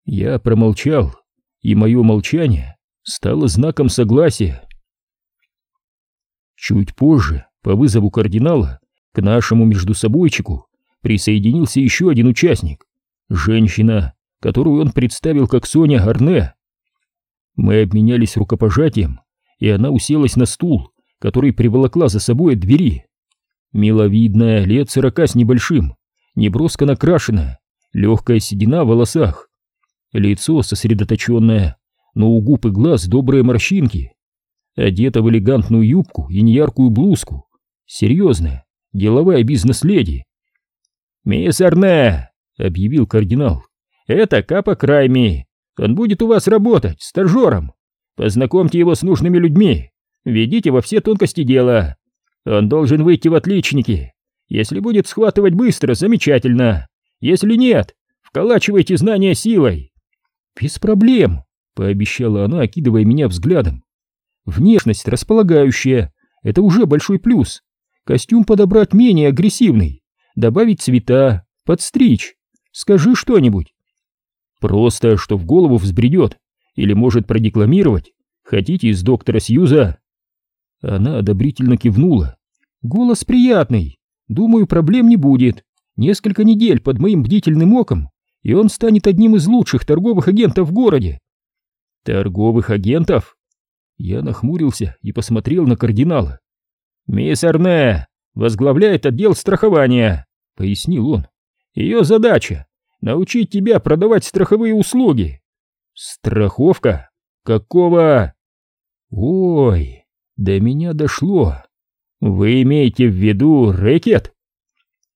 Я промолчал, и мое молчание стало знаком согласия. Чуть позже, по вызову кардинала, к нашему междусобойчику присоединился еще один участник — женщина, которую он представил как Соня Гарне. Мы обменялись рукопожатием, и она уселась на стул, который приволокла за собой от двери. Миловидная, лет сорока с небольшим, неброско накрашенная, легкая седина в волосах. Лицо сосредоточенное, но у губ и глаз добрые морщинки. Одета в элегантную юбку и неяркую блузку. Серьезная, деловая бизнес-леди. «Мисс Арне!» — объявил кардинал. «Это Капа Крайми. Он будет у вас работать, стажером. Познакомьте его с нужными людьми, ведите во все тонкости дела. Он должен выйти в отличники. Если будет схватывать быстро, замечательно. Если нет, вколачивайте знания силой. Без проблем, пообещала она, окидывая меня взглядом. Внешность располагающая, это уже большой плюс. Костюм подобрать менее агрессивный, добавить цвета, подстричь. Скажи что-нибудь. Просто, что в голову взбредет, или может продекламировать? Хотите из доктора Сьюза?» Она одобрительно кивнула. «Голос приятный. Думаю, проблем не будет. Несколько недель под моим бдительным оком, и он станет одним из лучших торговых агентов в городе». «Торговых агентов?» Я нахмурился и посмотрел на кардинала. «Мисс Арне возглавляет отдел страхования. — пояснил он. «Ее задача — научить тебя продавать страховые услуги». «Страховка? Какого?» «Ой, до меня дошло. Вы имеете в виду рэкет?»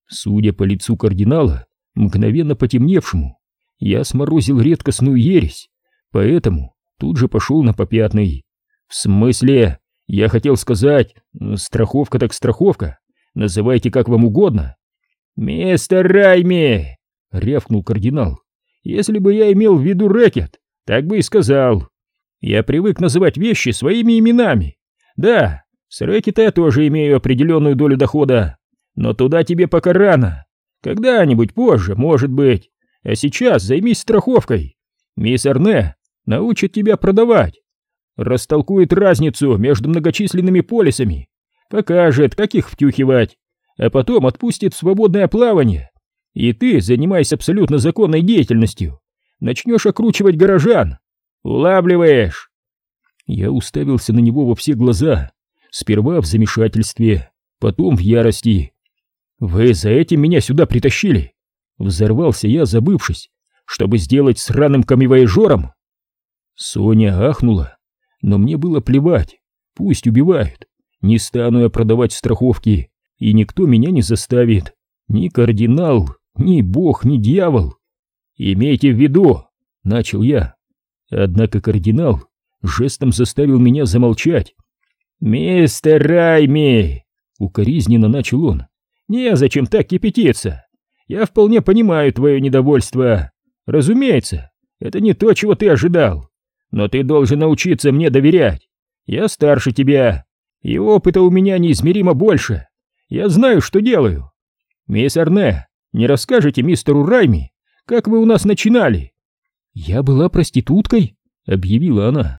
Судя по лицу кардинала, мгновенно потемневшему, я сморозил редкостную ересь, поэтому тут же пошел на попятный. «В смысле? Я хотел сказать, страховка так страховка, называйте как вам угодно». «Мистер Райми!» — рявкнул кардинал. «Если бы я имел в виду рэкет, так бы и сказал. Я привык называть вещи своими именами. Да, с рэкета я тоже имею определенную долю дохода, но туда тебе пока рано. Когда-нибудь позже, может быть. А сейчас займись страховкой. Мисс Арне научит тебя продавать. Растолкует разницу между многочисленными полисами. Покажет, как их втюхивать. А потом отпустит в свободное плавание. И ты занимайся абсолютно законной деятельностью. Начнешь окручивать горожан. Улавливаешь. Я уставился на него во все глаза. Сперва в замешательстве, потом в ярости. «Вы за этим меня сюда притащили?» Взорвался я, забывшись, чтобы сделать сраным камевояжером. Соня ахнула, но мне было плевать, пусть убивают. Не стану я продавать страховки, и никто меня не заставит. Ни кардинал, ни бог, ни дьявол. Имейте в виду, начал я. Однако кардинал жестом заставил меня замолчать. «Мистер Райми!» — укоризненно начал он. Незачем так кипятиться. Я вполне понимаю твое недовольство. Разумеется, это не то, чего ты ожидал. Но ты должен научиться мне доверять. Я старше тебя, и опыта у меня неизмеримо больше. Я знаю, что делаю. Мисс Арне, не расскажете мистеру Райми, как вы у нас начинали? Я была проституткой, объявила она.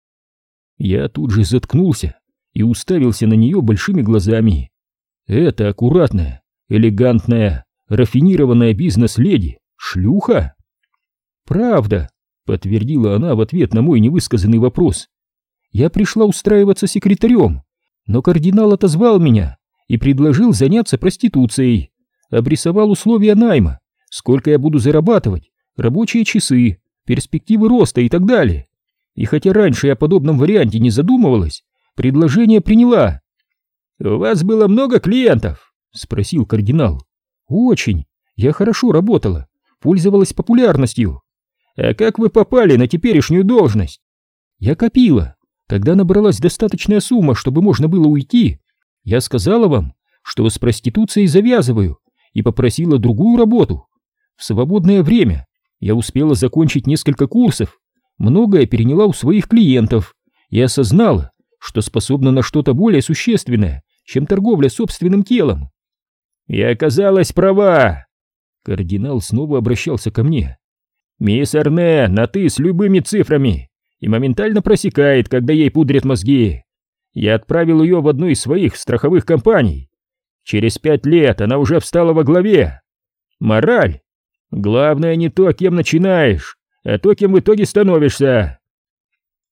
Я тут же заткнулся и уставился на нее большими глазами. Это аккуратная, элегантная, рафинированная бизнес-леди, шлюха? Правда, подтвердила она в ответ на мой невысказанный вопрос. Я пришла устраиваться секретарем, но кардинал отозвал меня и предложил заняться проституцией. Обрисовал условия найма, сколько я буду зарабатывать, рабочие часы, перспективы роста и так далее. И хотя раньше я о подобном варианте не задумывалась, предложение приняла. «У вас было много клиентов?» — спросил кардинал. «Очень. Я хорошо работала, пользовалась популярностью. А как вы попали на теперешнюю должность?» «Я копила. Когда набралась достаточная сумма, чтобы можно было уйти, я сказала вам, что с проституцией завязываю, и попросила другую работу. В свободное время я успела закончить несколько курсов, многое переняла у своих клиентов и осознала, что способна на что-то более существенное, чем торговля собственным телом. И оказалась права. Кардинал снова обращался ко мне. Мисс Арне на «ты» с любыми цифрами и моментально просекает, когда ей пудрят мозги. Я отправил ее в одну из своих страховых компаний. Через пять лет она уже встала во главе. Мораль. Главное не то, кем начинаешь, а то, кем в итоге становишься.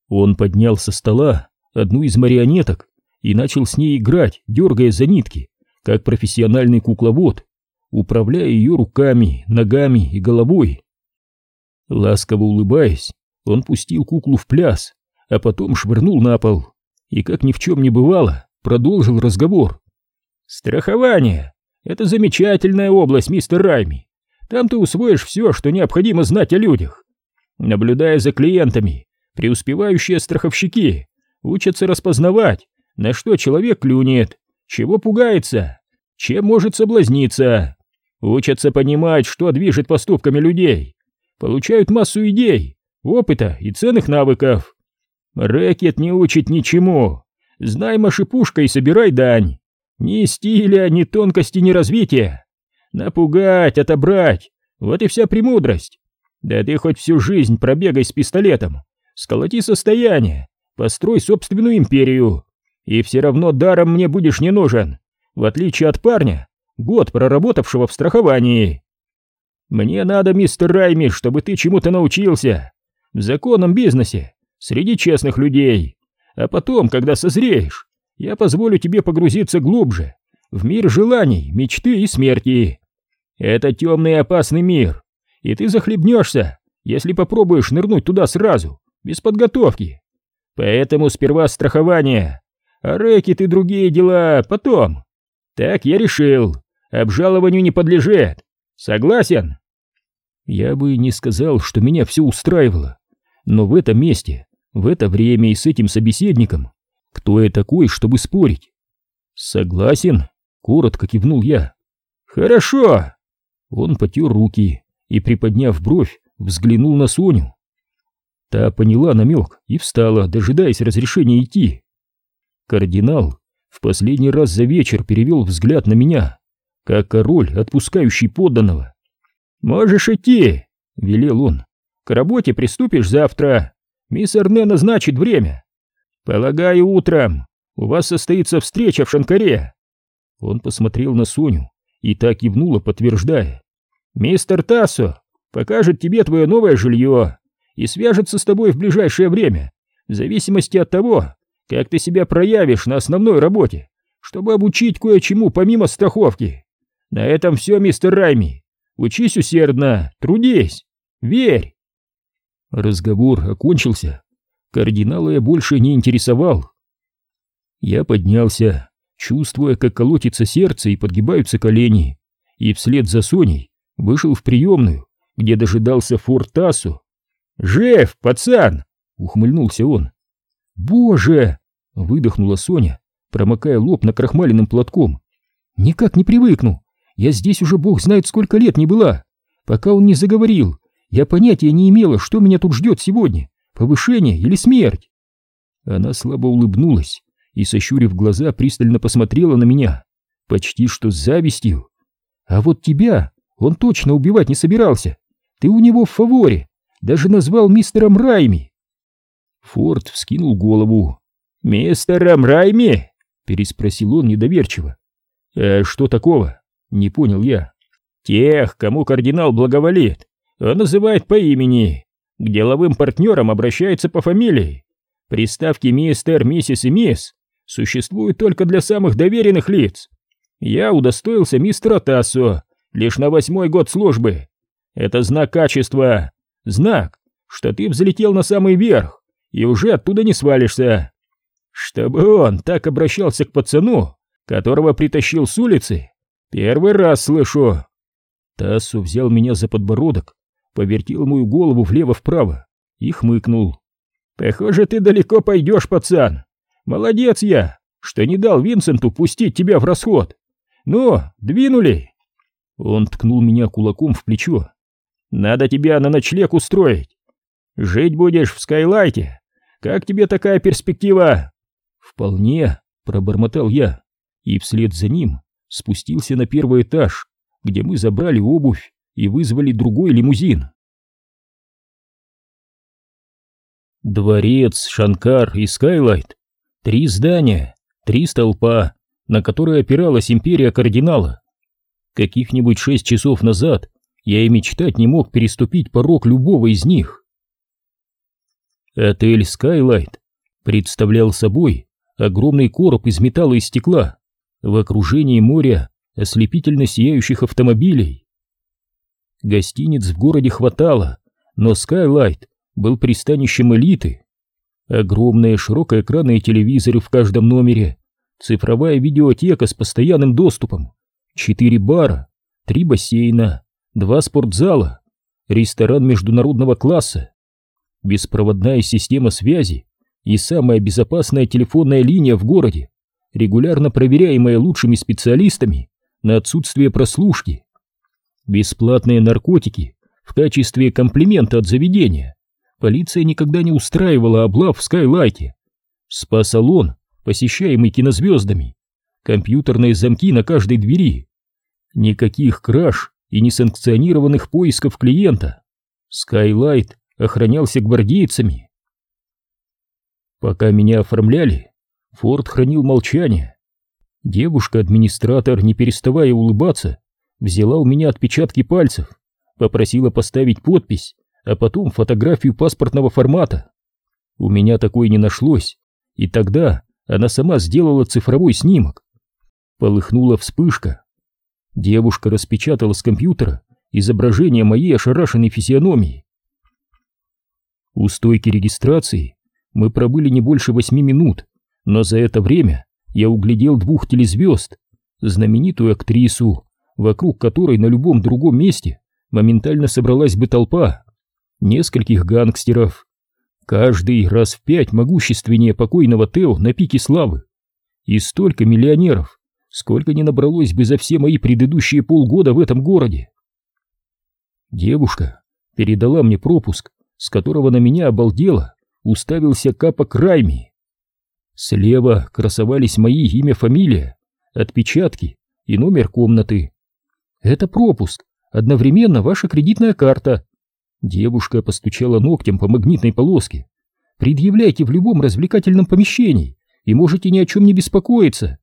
Он поднял со стола одну из марионеток и начал с ней играть, дергая за нитки как профессиональный кукловод, управляя ее руками, ногами и головой. Ласково улыбаясь, он пустил куклу в пляс, а потом швырнул на пол и, как ни в чем не бывало, продолжил разговор. «Страхование — это замечательная область, мистер Райми. Там ты усвоишь все, что необходимо знать о людях. Наблюдая за клиентами, преуспевающие страховщики учатся распознавать, на что человек клюнет чего пугается? Чем может соблазниться? Учатся понимать, что движет поступками людей. Получают массу идей, опыта и ценных навыков. Рэкет не учит ничему. Знай машипушка и собирай дань. Ни стиля, ни тонкости, ни развития. Напугать, отобрать. Вот и вся премудрость. Да ты хоть всю жизнь пробегай с пистолетом. Сколоти состояние. Построй собственную империю и все равно даром мне будешь не нужен, в отличие от парня, год проработавшего в страховании. Мне надо, мистер Райми, чтобы ты чему-то научился, в законном бизнесе, среди честных людей, а потом, когда созреешь, я позволю тебе погрузиться глубже, в мир желаний, мечты и смерти. Это темный и опасный мир, и ты захлебнешься, если попробуешь нырнуть туда сразу, без подготовки. Поэтому сперва страхование, а рэкет и другие дела потом. Так я решил, обжалованию не подлежит. Согласен? Я бы не сказал, что меня все устраивало, но в этом месте, в это время и с этим собеседником, кто я такой, чтобы спорить? Согласен, коротко кивнул я. Хорошо. Он потер руки и, приподняв бровь, взглянул на Соню. Та поняла намек и встала, дожидаясь разрешения идти. Кардинал в последний раз за вечер перевел взгляд на меня, как король, отпускающий подданного. «Можешь идти», — велел он. «К работе приступишь завтра. Мисс Арне назначит время. Полагаю, утром у вас состоится встреча в Шанкаре». Он посмотрел на Соню и так кивнула, подтверждая. «Мистер Тассо покажет тебе твое новое жилье и свяжется с тобой в ближайшее время, в зависимости от того, как ты себя проявишь на основной работе, чтобы обучить кое-чему помимо страховки. На этом все, мистер Райми. Учись усердно, трудись, верь. Разговор окончился. Кардинала я больше не интересовал. Я поднялся, чувствуя, как колотится сердце и подгибаются колени, и вслед за Соней вышел в приемную, где дожидался Фортасу. «Жив, пацан!» — ухмыльнулся он. «Боже!» — выдохнула Соня, промокая лоб накрахмаленным платком. «Никак не привыкну. Я здесь уже бог знает сколько лет не была. Пока он не заговорил, я понятия не имела, что меня тут ждет сегодня, повышение или смерть». Она слабо улыбнулась и, сощурив глаза, пристально посмотрела на меня, почти что с завистью. «А вот тебя он точно убивать не собирался. Ты у него в фаворе, даже назвал мистером Райми. Форд вскинул голову. «Мистером Райми?» — переспросил он недоверчиво. «А что такого?» — не понял я. «Тех, кому кардинал благоволит, он называет по имени. К деловым партнерам обращается по фамилии. Приставки мистер, миссис и мисс существуют только для самых доверенных лиц. Я удостоился мистера Тассо лишь на восьмой год службы. Это знак качества, знак, что ты взлетел на самый верх и уже оттуда не свалишься. Чтобы он так обращался к пацану, которого притащил с улицы, первый раз слышу. Тассу взял меня за подбородок, повертел мою голову влево-вправо и хмыкнул. Похоже, ты далеко пойдешь, пацан. Молодец я, что не дал Винсенту пустить тебя в расход. Ну, двинули. Он ткнул меня кулаком в плечо. Надо тебя на ночлег устроить. Жить будешь в Скайлайте. Как тебе такая перспектива? Вполне, пробормотал я, и вслед за ним спустился на первый этаж, где мы забрали обувь и вызвали другой лимузин. Дворец, Шанкар и Скайлайт. Три здания, три столпа, на которые опиралась империя кардинала. Каких-нибудь шесть часов назад я и мечтать не мог переступить порог любого из них. Отель Skylight представлял собой огромный короб из металла и стекла в окружении моря ослепительно сияющих автомобилей. Гостиниц в городе хватало, но Skylight был пристанищем элиты. Огромные широкоэкранные телевизоры в каждом номере, цифровая видеотека с постоянным доступом, четыре бара, три бассейна, два спортзала, ресторан международного класса, беспроводная система связи и самая безопасная телефонная линия в городе, регулярно проверяемая лучшими специалистами на отсутствие прослушки, бесплатные наркотики в качестве комплимента от заведения. Полиция никогда не устраивала облав в Скайлайте. Спа-салон, посещаемый кинозвездами, компьютерные замки на каждой двери. Никаких краж и несанкционированных поисков клиента. Скайлайт охранялся гвардейцами. Пока меня оформляли, Форд хранил молчание. Девушка-администратор, не переставая улыбаться, взяла у меня отпечатки пальцев, попросила поставить подпись, а потом фотографию паспортного формата. У меня такой не нашлось, и тогда она сама сделала цифровой снимок. Полыхнула вспышка. Девушка распечатала с компьютера изображение моей ошарашенной физиономии. У стойки регистрации мы пробыли не больше восьми минут, но за это время я углядел двух телезвезд, знаменитую актрису, вокруг которой на любом другом месте моментально собралась бы толпа, нескольких гангстеров, каждый раз в пять могущественнее покойного Тео на пике славы, и столько миллионеров, сколько не набралось бы за все мои предыдущие полгода в этом городе. Девушка передала мне пропуск, с которого на меня обалдело уставился Капа Крайми. Слева красовались мои имя, фамилия, отпечатки и номер комнаты. Это пропуск, одновременно ваша кредитная карта. Девушка постучала ногтем по магнитной полоске. Предъявляйте в любом развлекательном помещении и можете ни о чем не беспокоиться.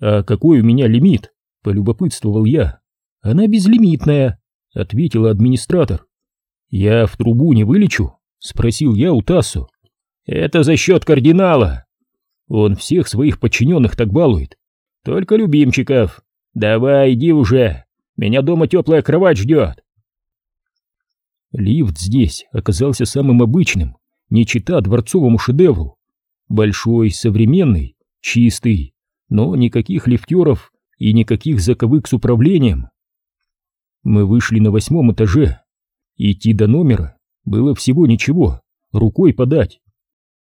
А какой у меня лимит? Полюбопытствовал я. Она безлимитная, ответила администратор. Я в трубу не вылечу? Спросил я у Тассу. Это за счет кардинала. Он всех своих подчиненных так балует. Только любимчиков. Давай, иди уже. Меня дома теплая кровать ждет. Лифт здесь оказался самым обычным, не чита дворцовому шедевру. Большой, современный, чистый, но никаких лифтеров и никаких заковык с управлением. Мы вышли на восьмом этаже. Идти до номера было всего ничего, рукой подать.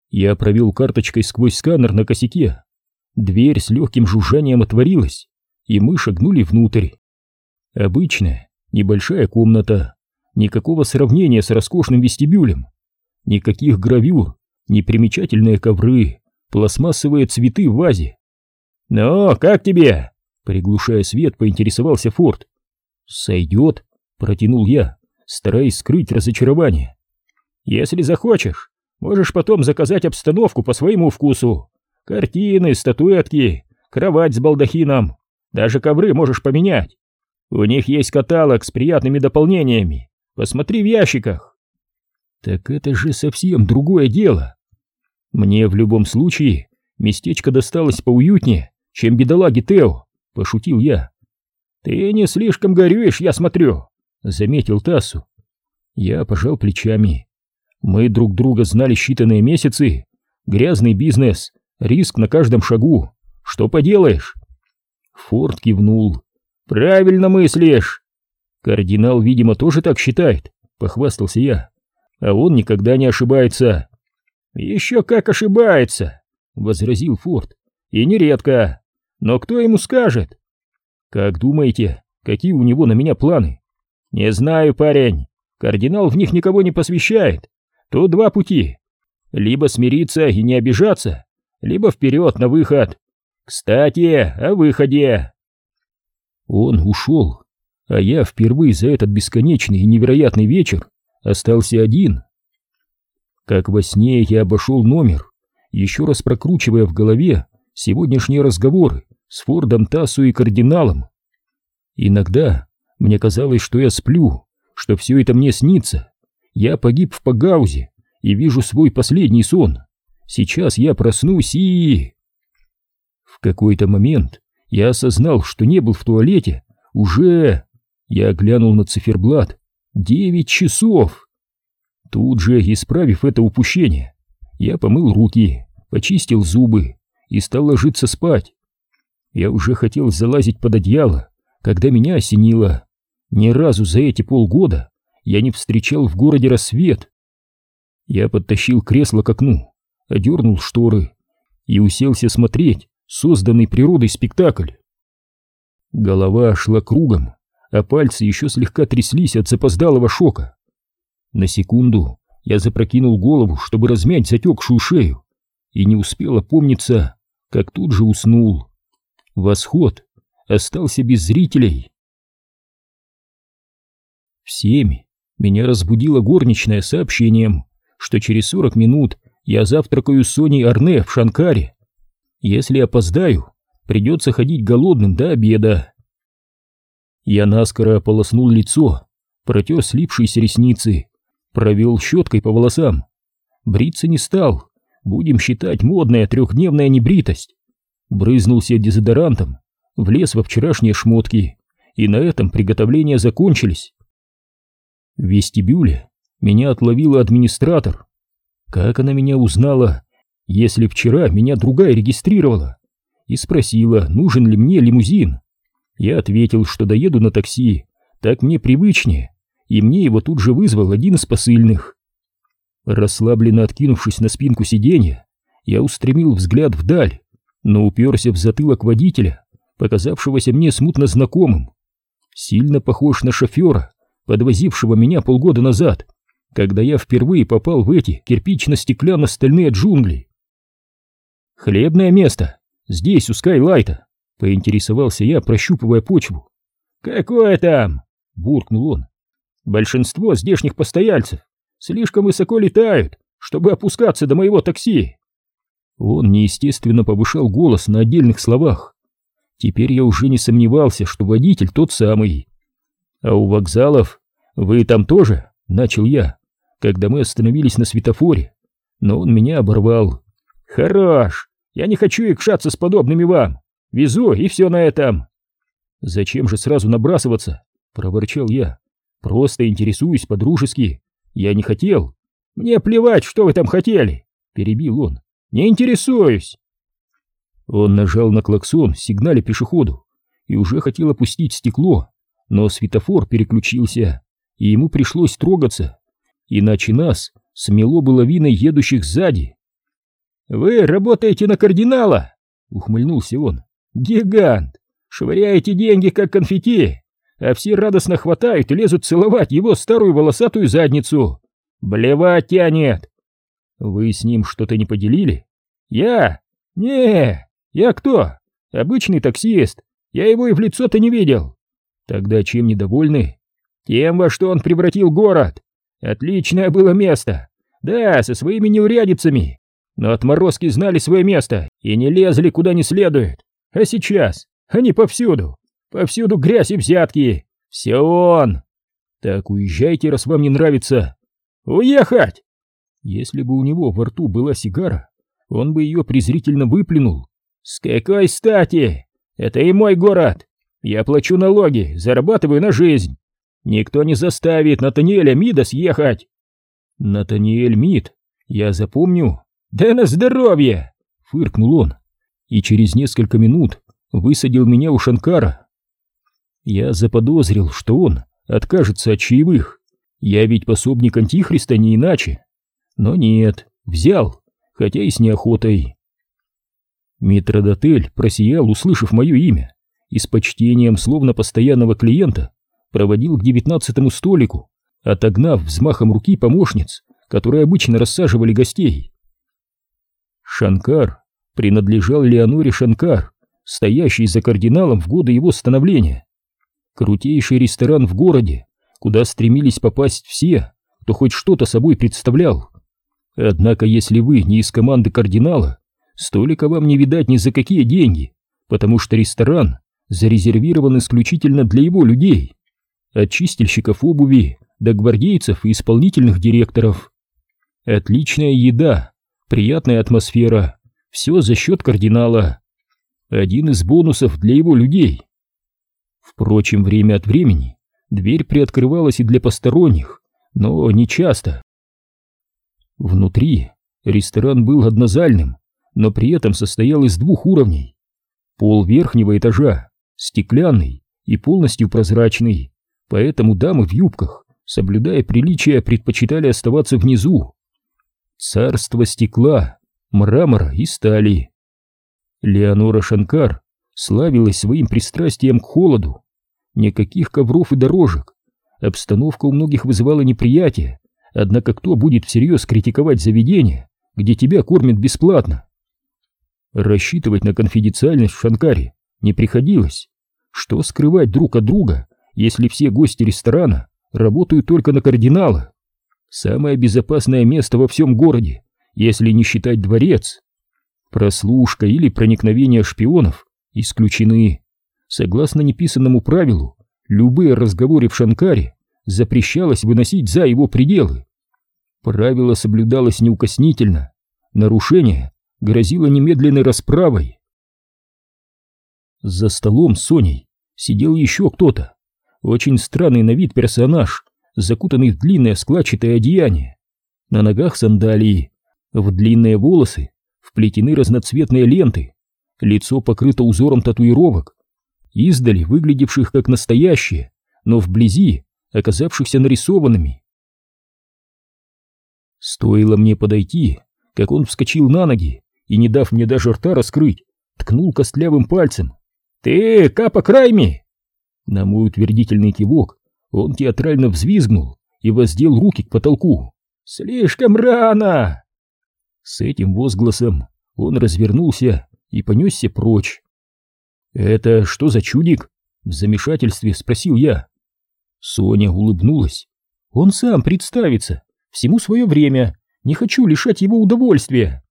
Я провел карточкой сквозь сканер на косяке. Дверь с легким жужжанием отворилась, и мы шагнули внутрь. Обычная, небольшая комната, никакого сравнения с роскошным вестибюлем, никаких гравюр, непримечательные ковры, пластмассовые цветы в вазе. «Ну, как тебе?» — приглушая свет, поинтересовался Форд. «Сойдет», — протянул я, стараясь скрыть разочарование. «Если захочешь, можешь потом заказать обстановку по своему вкусу. Картины, статуэтки, кровать с балдахином, даже ковры можешь поменять. У них есть каталог с приятными дополнениями. Посмотри в ящиках». «Так это же совсем другое дело. Мне в любом случае местечко досталось поуютнее, чем бедолаге Тео», — пошутил я. «Ты не слишком горюешь, я смотрю», — заметил Тассу. Я пожал плечами. Мы друг друга знали считанные месяцы. Грязный бизнес, риск на каждом шагу. Что поделаешь? Форд кивнул. «Правильно мыслишь!» «Кардинал, видимо, тоже так считает», — похвастался я. «А он никогда не ошибается». «Еще как ошибается!» — возразил Форд. «И нередко. Но кто ему скажет?» Как думаете, какие у него на меня планы? Не знаю, парень. Кардинал в них никого не посвящает. Тут два пути. Либо смириться и не обижаться, либо вперед на выход. Кстати, о выходе. Он ушел, а я впервые за этот бесконечный и невероятный вечер остался один. Как во сне я обошел номер, еще раз прокручивая в голове сегодняшние разговоры с Фордом Тассу и кардиналом. Иногда мне казалось, что я сплю, что все это мне снится. Я погиб в Пагаузе и вижу свой последний сон. Сейчас я проснусь и... В какой-то момент я осознал, что не был в туалете. Уже... Я глянул на циферблат. Девять часов! Тут же, исправив это упущение, я помыл руки, почистил зубы и стал ложиться спать. Я уже хотел залазить под одеяло, когда меня осенило. Ни разу за эти полгода я не встречал в городе рассвет. Я подтащил кресло к окну, одернул шторы и уселся смотреть созданный природой спектакль. Голова шла кругом, а пальцы еще слегка тряслись от запоздалого шока. На секунду я запрокинул голову, чтобы размять затекшую шею, и не успел опомниться, как тут же уснул. Восход остался без зрителей. В семь меня разбудила горничная сообщением, что через сорок минут я завтракаю с Соней Арне в Шанкаре. Если опоздаю, придется ходить голодным до обеда. Я наскоро ополоснул лицо, протер слипшиеся ресницы, провел щеткой по волосам. Бриться не стал, будем считать модная трехдневная небритость брызнулся дезодорантом, влез во вчерашние шмотки и на этом приготовления закончились. В вестибюле меня отловила администратор. Как она меня узнала, если вчера меня другая регистрировала? И спросила, нужен ли мне лимузин. Я ответил, что доеду на такси, так мне привычнее, и мне его тут же вызвал один из посыльных. Расслабленно откинувшись на спинку сиденья, я устремил взгляд вдаль, но уперся в затылок водителя, показавшегося мне смутно знакомым. Сильно похож на шофера, подвозившего меня полгода назад, когда я впервые попал в эти кирпично-стеклянно-стальные джунгли. «Хлебное место, здесь, у Скайлайта», — поинтересовался я, прощупывая почву. «Какое там?» — буркнул он. «Большинство здешних постояльцев слишком высоко летают, чтобы опускаться до моего такси». Он неестественно повышал голос на отдельных словах. Теперь я уже не сомневался, что водитель тот самый. «А у вокзалов? Вы там тоже?» — начал я, когда мы остановились на светофоре. Но он меня оборвал. «Хорош! Я не хочу икшаться с подобными вам! Везу, и все на этом!» «Зачем же сразу набрасываться?» — проворчал я. «Просто интересуюсь по-дружески. Я не хотел». «Мне плевать, что вы там хотели!» — перебил он. «Не интересуюсь!» Он нажал на клаксон, сигнале пешеходу, и уже хотел опустить стекло, но светофор переключился, и ему пришлось трогаться, иначе нас смело бы лавиной едущих сзади. «Вы работаете на кардинала?» — ухмыльнулся он. «Гигант! Швыряете деньги, как конфетти, а все радостно хватают и лезут целовать его старую волосатую задницу. Блевать тянет!» «Вы с ним что-то не поделили?» «Я? не я кто? Обычный таксист, я его и в лицо-то не видел». «Тогда чем недовольны?» «Тем, во что он превратил город. Отличное было место. Да, со своими неурядицами. Но отморозки знали свое место и не лезли куда не следует. А сейчас они повсюду. Повсюду грязь и взятки. Все он. Так уезжайте, раз вам не нравится. Уехать! Если бы у него во рту была сигара, он бы ее презрительно выплюнул. С какой стати? Это и мой город. Я плачу налоги, зарабатываю на жизнь. Никто не заставит Натаниэля Мида съехать. Натаниэль Мид, я запомню. Да на здоровье! Фыркнул он. И через несколько минут высадил меня у Шанкара. Я заподозрил, что он откажется от чаевых. Я ведь пособник Антихриста не иначе. Но нет, взял, хотя и с неохотой. Митродотель просиял, услышав мое имя, и с почтением, словно постоянного клиента, проводил к девятнадцатому столику, отогнав взмахом руки помощниц, которые обычно рассаживали гостей. Шанкар принадлежал Леоноре Шанкар, стоящей за кардиналом в годы его становления. Крутейший ресторан в городе, куда стремились попасть все, кто хоть что-то собой представлял. Однако, если вы не из команды кардинала, столика вам не видать ни за какие деньги, потому что ресторан зарезервирован исключительно для его людей, от чистильщиков обуви до гвардейцев и исполнительных директоров. Отличная еда, приятная атмосфера, все за счет кардинала. Один из бонусов для его людей. Впрочем, время от времени дверь приоткрывалась и для посторонних, но не часто. Внутри ресторан был однозальным, но при этом состоял из двух уровней. Пол верхнего этажа стеклянный и полностью прозрачный, поэтому дамы в юбках, соблюдая приличия, предпочитали оставаться внизу. Царство стекла, мрамора и стали. Леонора Шанкар славилась своим пристрастием к холоду. Никаких ковров и дорожек. Обстановка у многих вызывала неприятие, однако кто будет всерьез критиковать заведение, где тебя кормят бесплатно? Рассчитывать на конфиденциальность в Шанкаре не приходилось. Что скрывать друг от друга, если все гости ресторана работают только на кардинала? Самое безопасное место во всем городе, если не считать дворец. Прослушка или проникновение шпионов исключены. Согласно неписанному правилу, любые разговоры в Шанкаре запрещалось выносить за его пределы. Правило соблюдалось неукоснительно, нарушение грозило немедленной расправой. За столом с Соней сидел еще кто-то, очень странный на вид персонаж, закутанный в длинное складчатое одеяние. На ногах сандалии, в длинные волосы вплетены разноцветные ленты, лицо покрыто узором татуировок, издали выглядевших как настоящие, но вблизи оказавшихся нарисованными. Стоило мне подойти, как он вскочил на ноги и, не дав мне даже рта раскрыть, ткнул костлявым пальцем. «Ты, Капа Крайми!» На мой утвердительный кивок он театрально взвизгнул и воздел руки к потолку. «Слишком рано!» С этим возгласом он развернулся и понесся прочь. «Это что за чудик?» — в замешательстве спросил я. Соня улыбнулась. «Он сам представится. Всему свое время. Не хочу лишать его удовольствия».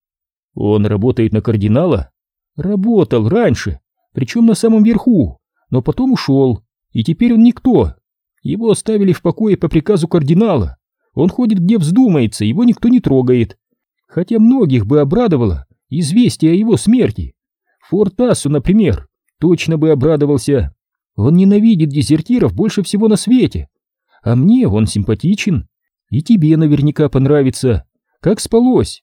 «Он работает на кардинала?» «Работал раньше, причем на самом верху, но потом ушел, и теперь он никто. Его оставили в покое по приказу кардинала. Он ходит где вздумается, его никто не трогает. Хотя многих бы обрадовало известие о его смерти. Фортасу, например, точно бы обрадовался. Он ненавидит дезертиров больше всего на свете. А мне он симпатичен. И тебе наверняка понравится. Как спалось?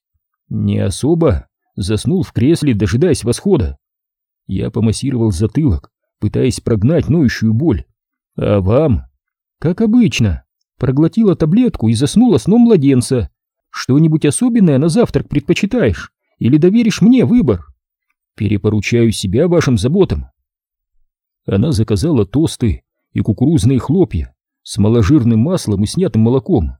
Не особо. Заснул в кресле, дожидаясь восхода. Я помассировал затылок, пытаясь прогнать ноющую боль. А вам? Как обычно. Проглотила таблетку и заснула сном младенца. Что-нибудь особенное на завтрак предпочитаешь? Или доверишь мне выбор? Перепоручаю себя вашим заботам. Она заказала тосты и кукурузные хлопья с маложирным маслом и снятым молоком.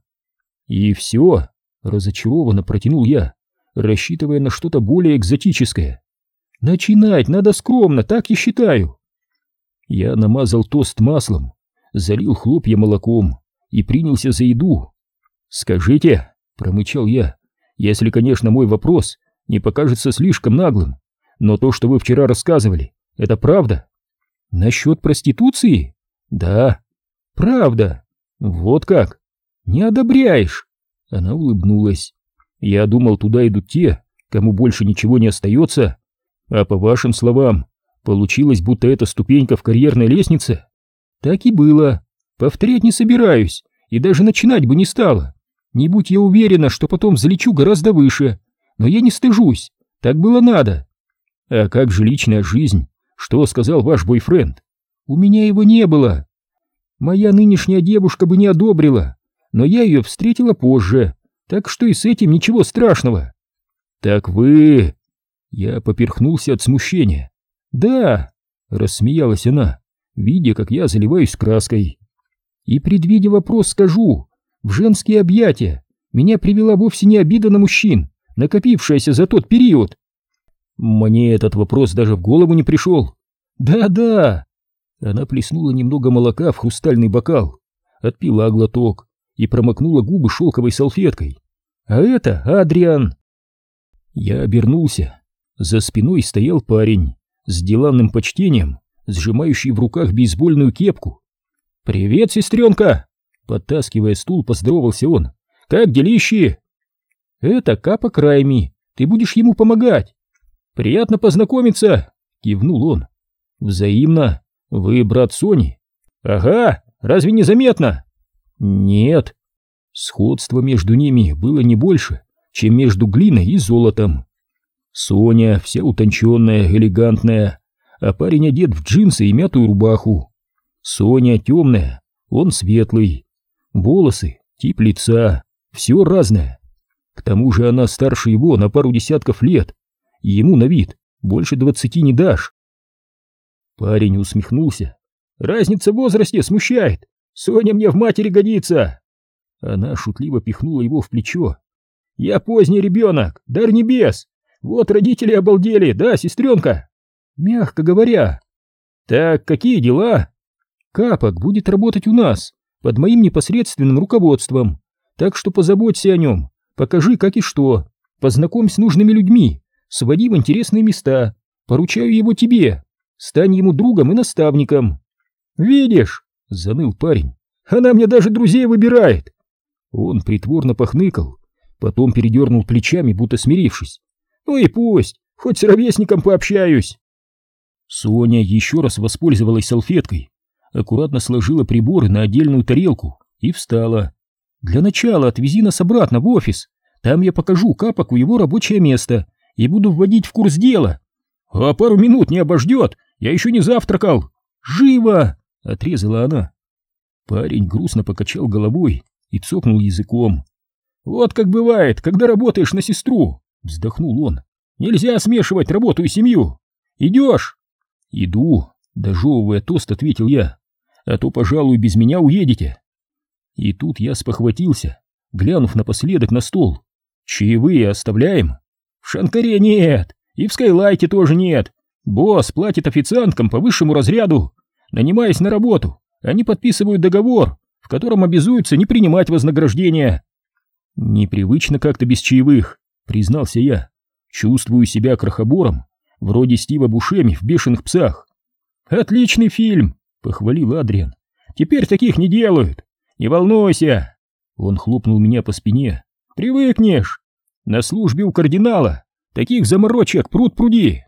И все, разочарованно протянул я, рассчитывая на что-то более экзотическое. Начинать надо скромно, так я считаю. Я намазал тост маслом, залил хлопья молоком и принялся за еду. «Скажите», — промычал я, — «если, конечно, мой вопрос не покажется слишком наглым, но то, что вы вчера рассказывали, это правда?» «Насчет проституции?» «Да». «Правда». «Вот как?» «Не одобряешь?» Она улыбнулась. «Я думал, туда идут те, кому больше ничего не остается. А по вашим словам, получилось, будто это ступенька в карьерной лестнице?» «Так и было. Повторять не собираюсь, и даже начинать бы не стала. Не будь я уверена, что потом залечу гораздо выше. Но я не стыжусь, так было надо». «А как же личная жизнь? Что сказал ваш бойфренд? У меня его не было. Моя нынешняя девушка бы не одобрила, но я ее встретила позже, так что и с этим ничего страшного. Так вы... Я поперхнулся от смущения. Да, рассмеялась она, видя, как я заливаюсь краской. И предвидя вопрос, скажу, в женские объятия меня привела вовсе не обида на мужчин, накопившаяся за тот период, мне этот вопрос даже в голову не пришел. Да-да. Она плеснула немного молока в хрустальный бокал, отпила глоток и промокнула губы шелковой салфеткой. А это Адриан. Я обернулся. За спиной стоял парень с деланным почтением, сжимающий в руках бейсбольную кепку. «Привет, сестренка!» Подтаскивая стул, поздоровался он. «Как делищи?» «Это Капа Крайми, ты будешь ему помогать!» «Приятно познакомиться!» — кивнул он. «Взаимно. Вы брат Сони?» «Ага, разве не заметно?» «Нет». Сходство между ними было не больше, чем между глиной и золотом. Соня вся утонченная, элегантная, а парень одет в джинсы и мятую рубаху. Соня темная, он светлый. Волосы, тип лица, все разное. К тому же она старше его на пару десятков лет, ему на вид больше двадцати не дашь. Парень усмехнулся. Разница в возрасте смущает. Соня мне в матери годится. Она шутливо пихнула его в плечо. Я поздний ребенок, дар небес. Вот родители обалдели, да, сестренка? Мягко говоря. Так, какие дела? Капок будет работать у нас, под моим непосредственным руководством. Так что позаботься о нем, покажи, как и что. Познакомь с нужными людьми, своди в интересные места, поручаю его тебе, стань ему другом и наставником. Видишь, заныл парень, она мне даже друзей выбирает. Он притворно похныкал, потом передернул плечами, будто смирившись. Ну и пусть, хоть с ровесником пообщаюсь. Соня еще раз воспользовалась салфеткой, аккуратно сложила приборы на отдельную тарелку и встала. «Для начала отвези нас обратно в офис. Там я покажу Капаку его рабочее место и буду вводить в курс дела. А пару минут не обождет, я еще не завтракал. Живо!» — отрезала она. Парень грустно покачал головой и цокнул языком. «Вот как бывает, когда работаешь на сестру!» — вздохнул он. «Нельзя смешивать работу и семью! Идешь?» «Иду!» — дожевывая тост, ответил я. «А то, пожалуй, без меня уедете!» И тут я спохватился, глянув напоследок на стол. «Чаевые оставляем?» «В Шанкаре нет, и в Скайлайте тоже нет. Босс платит официанткам по высшему разряду. Нанимаясь на работу, они подписывают договор, в котором обязуются не принимать вознаграждения». «Непривычно как-то без чаевых», — признался я. «Чувствую себя крохобором, вроде Стива Бушеми в «Бешеных псах». «Отличный фильм», — похвалил Адриан. «Теперь таких не делают. Не волнуйся!» Он хлопнул меня по спине. «Привыкнешь! На службе у кардинала таких заморочек пруд пруди!»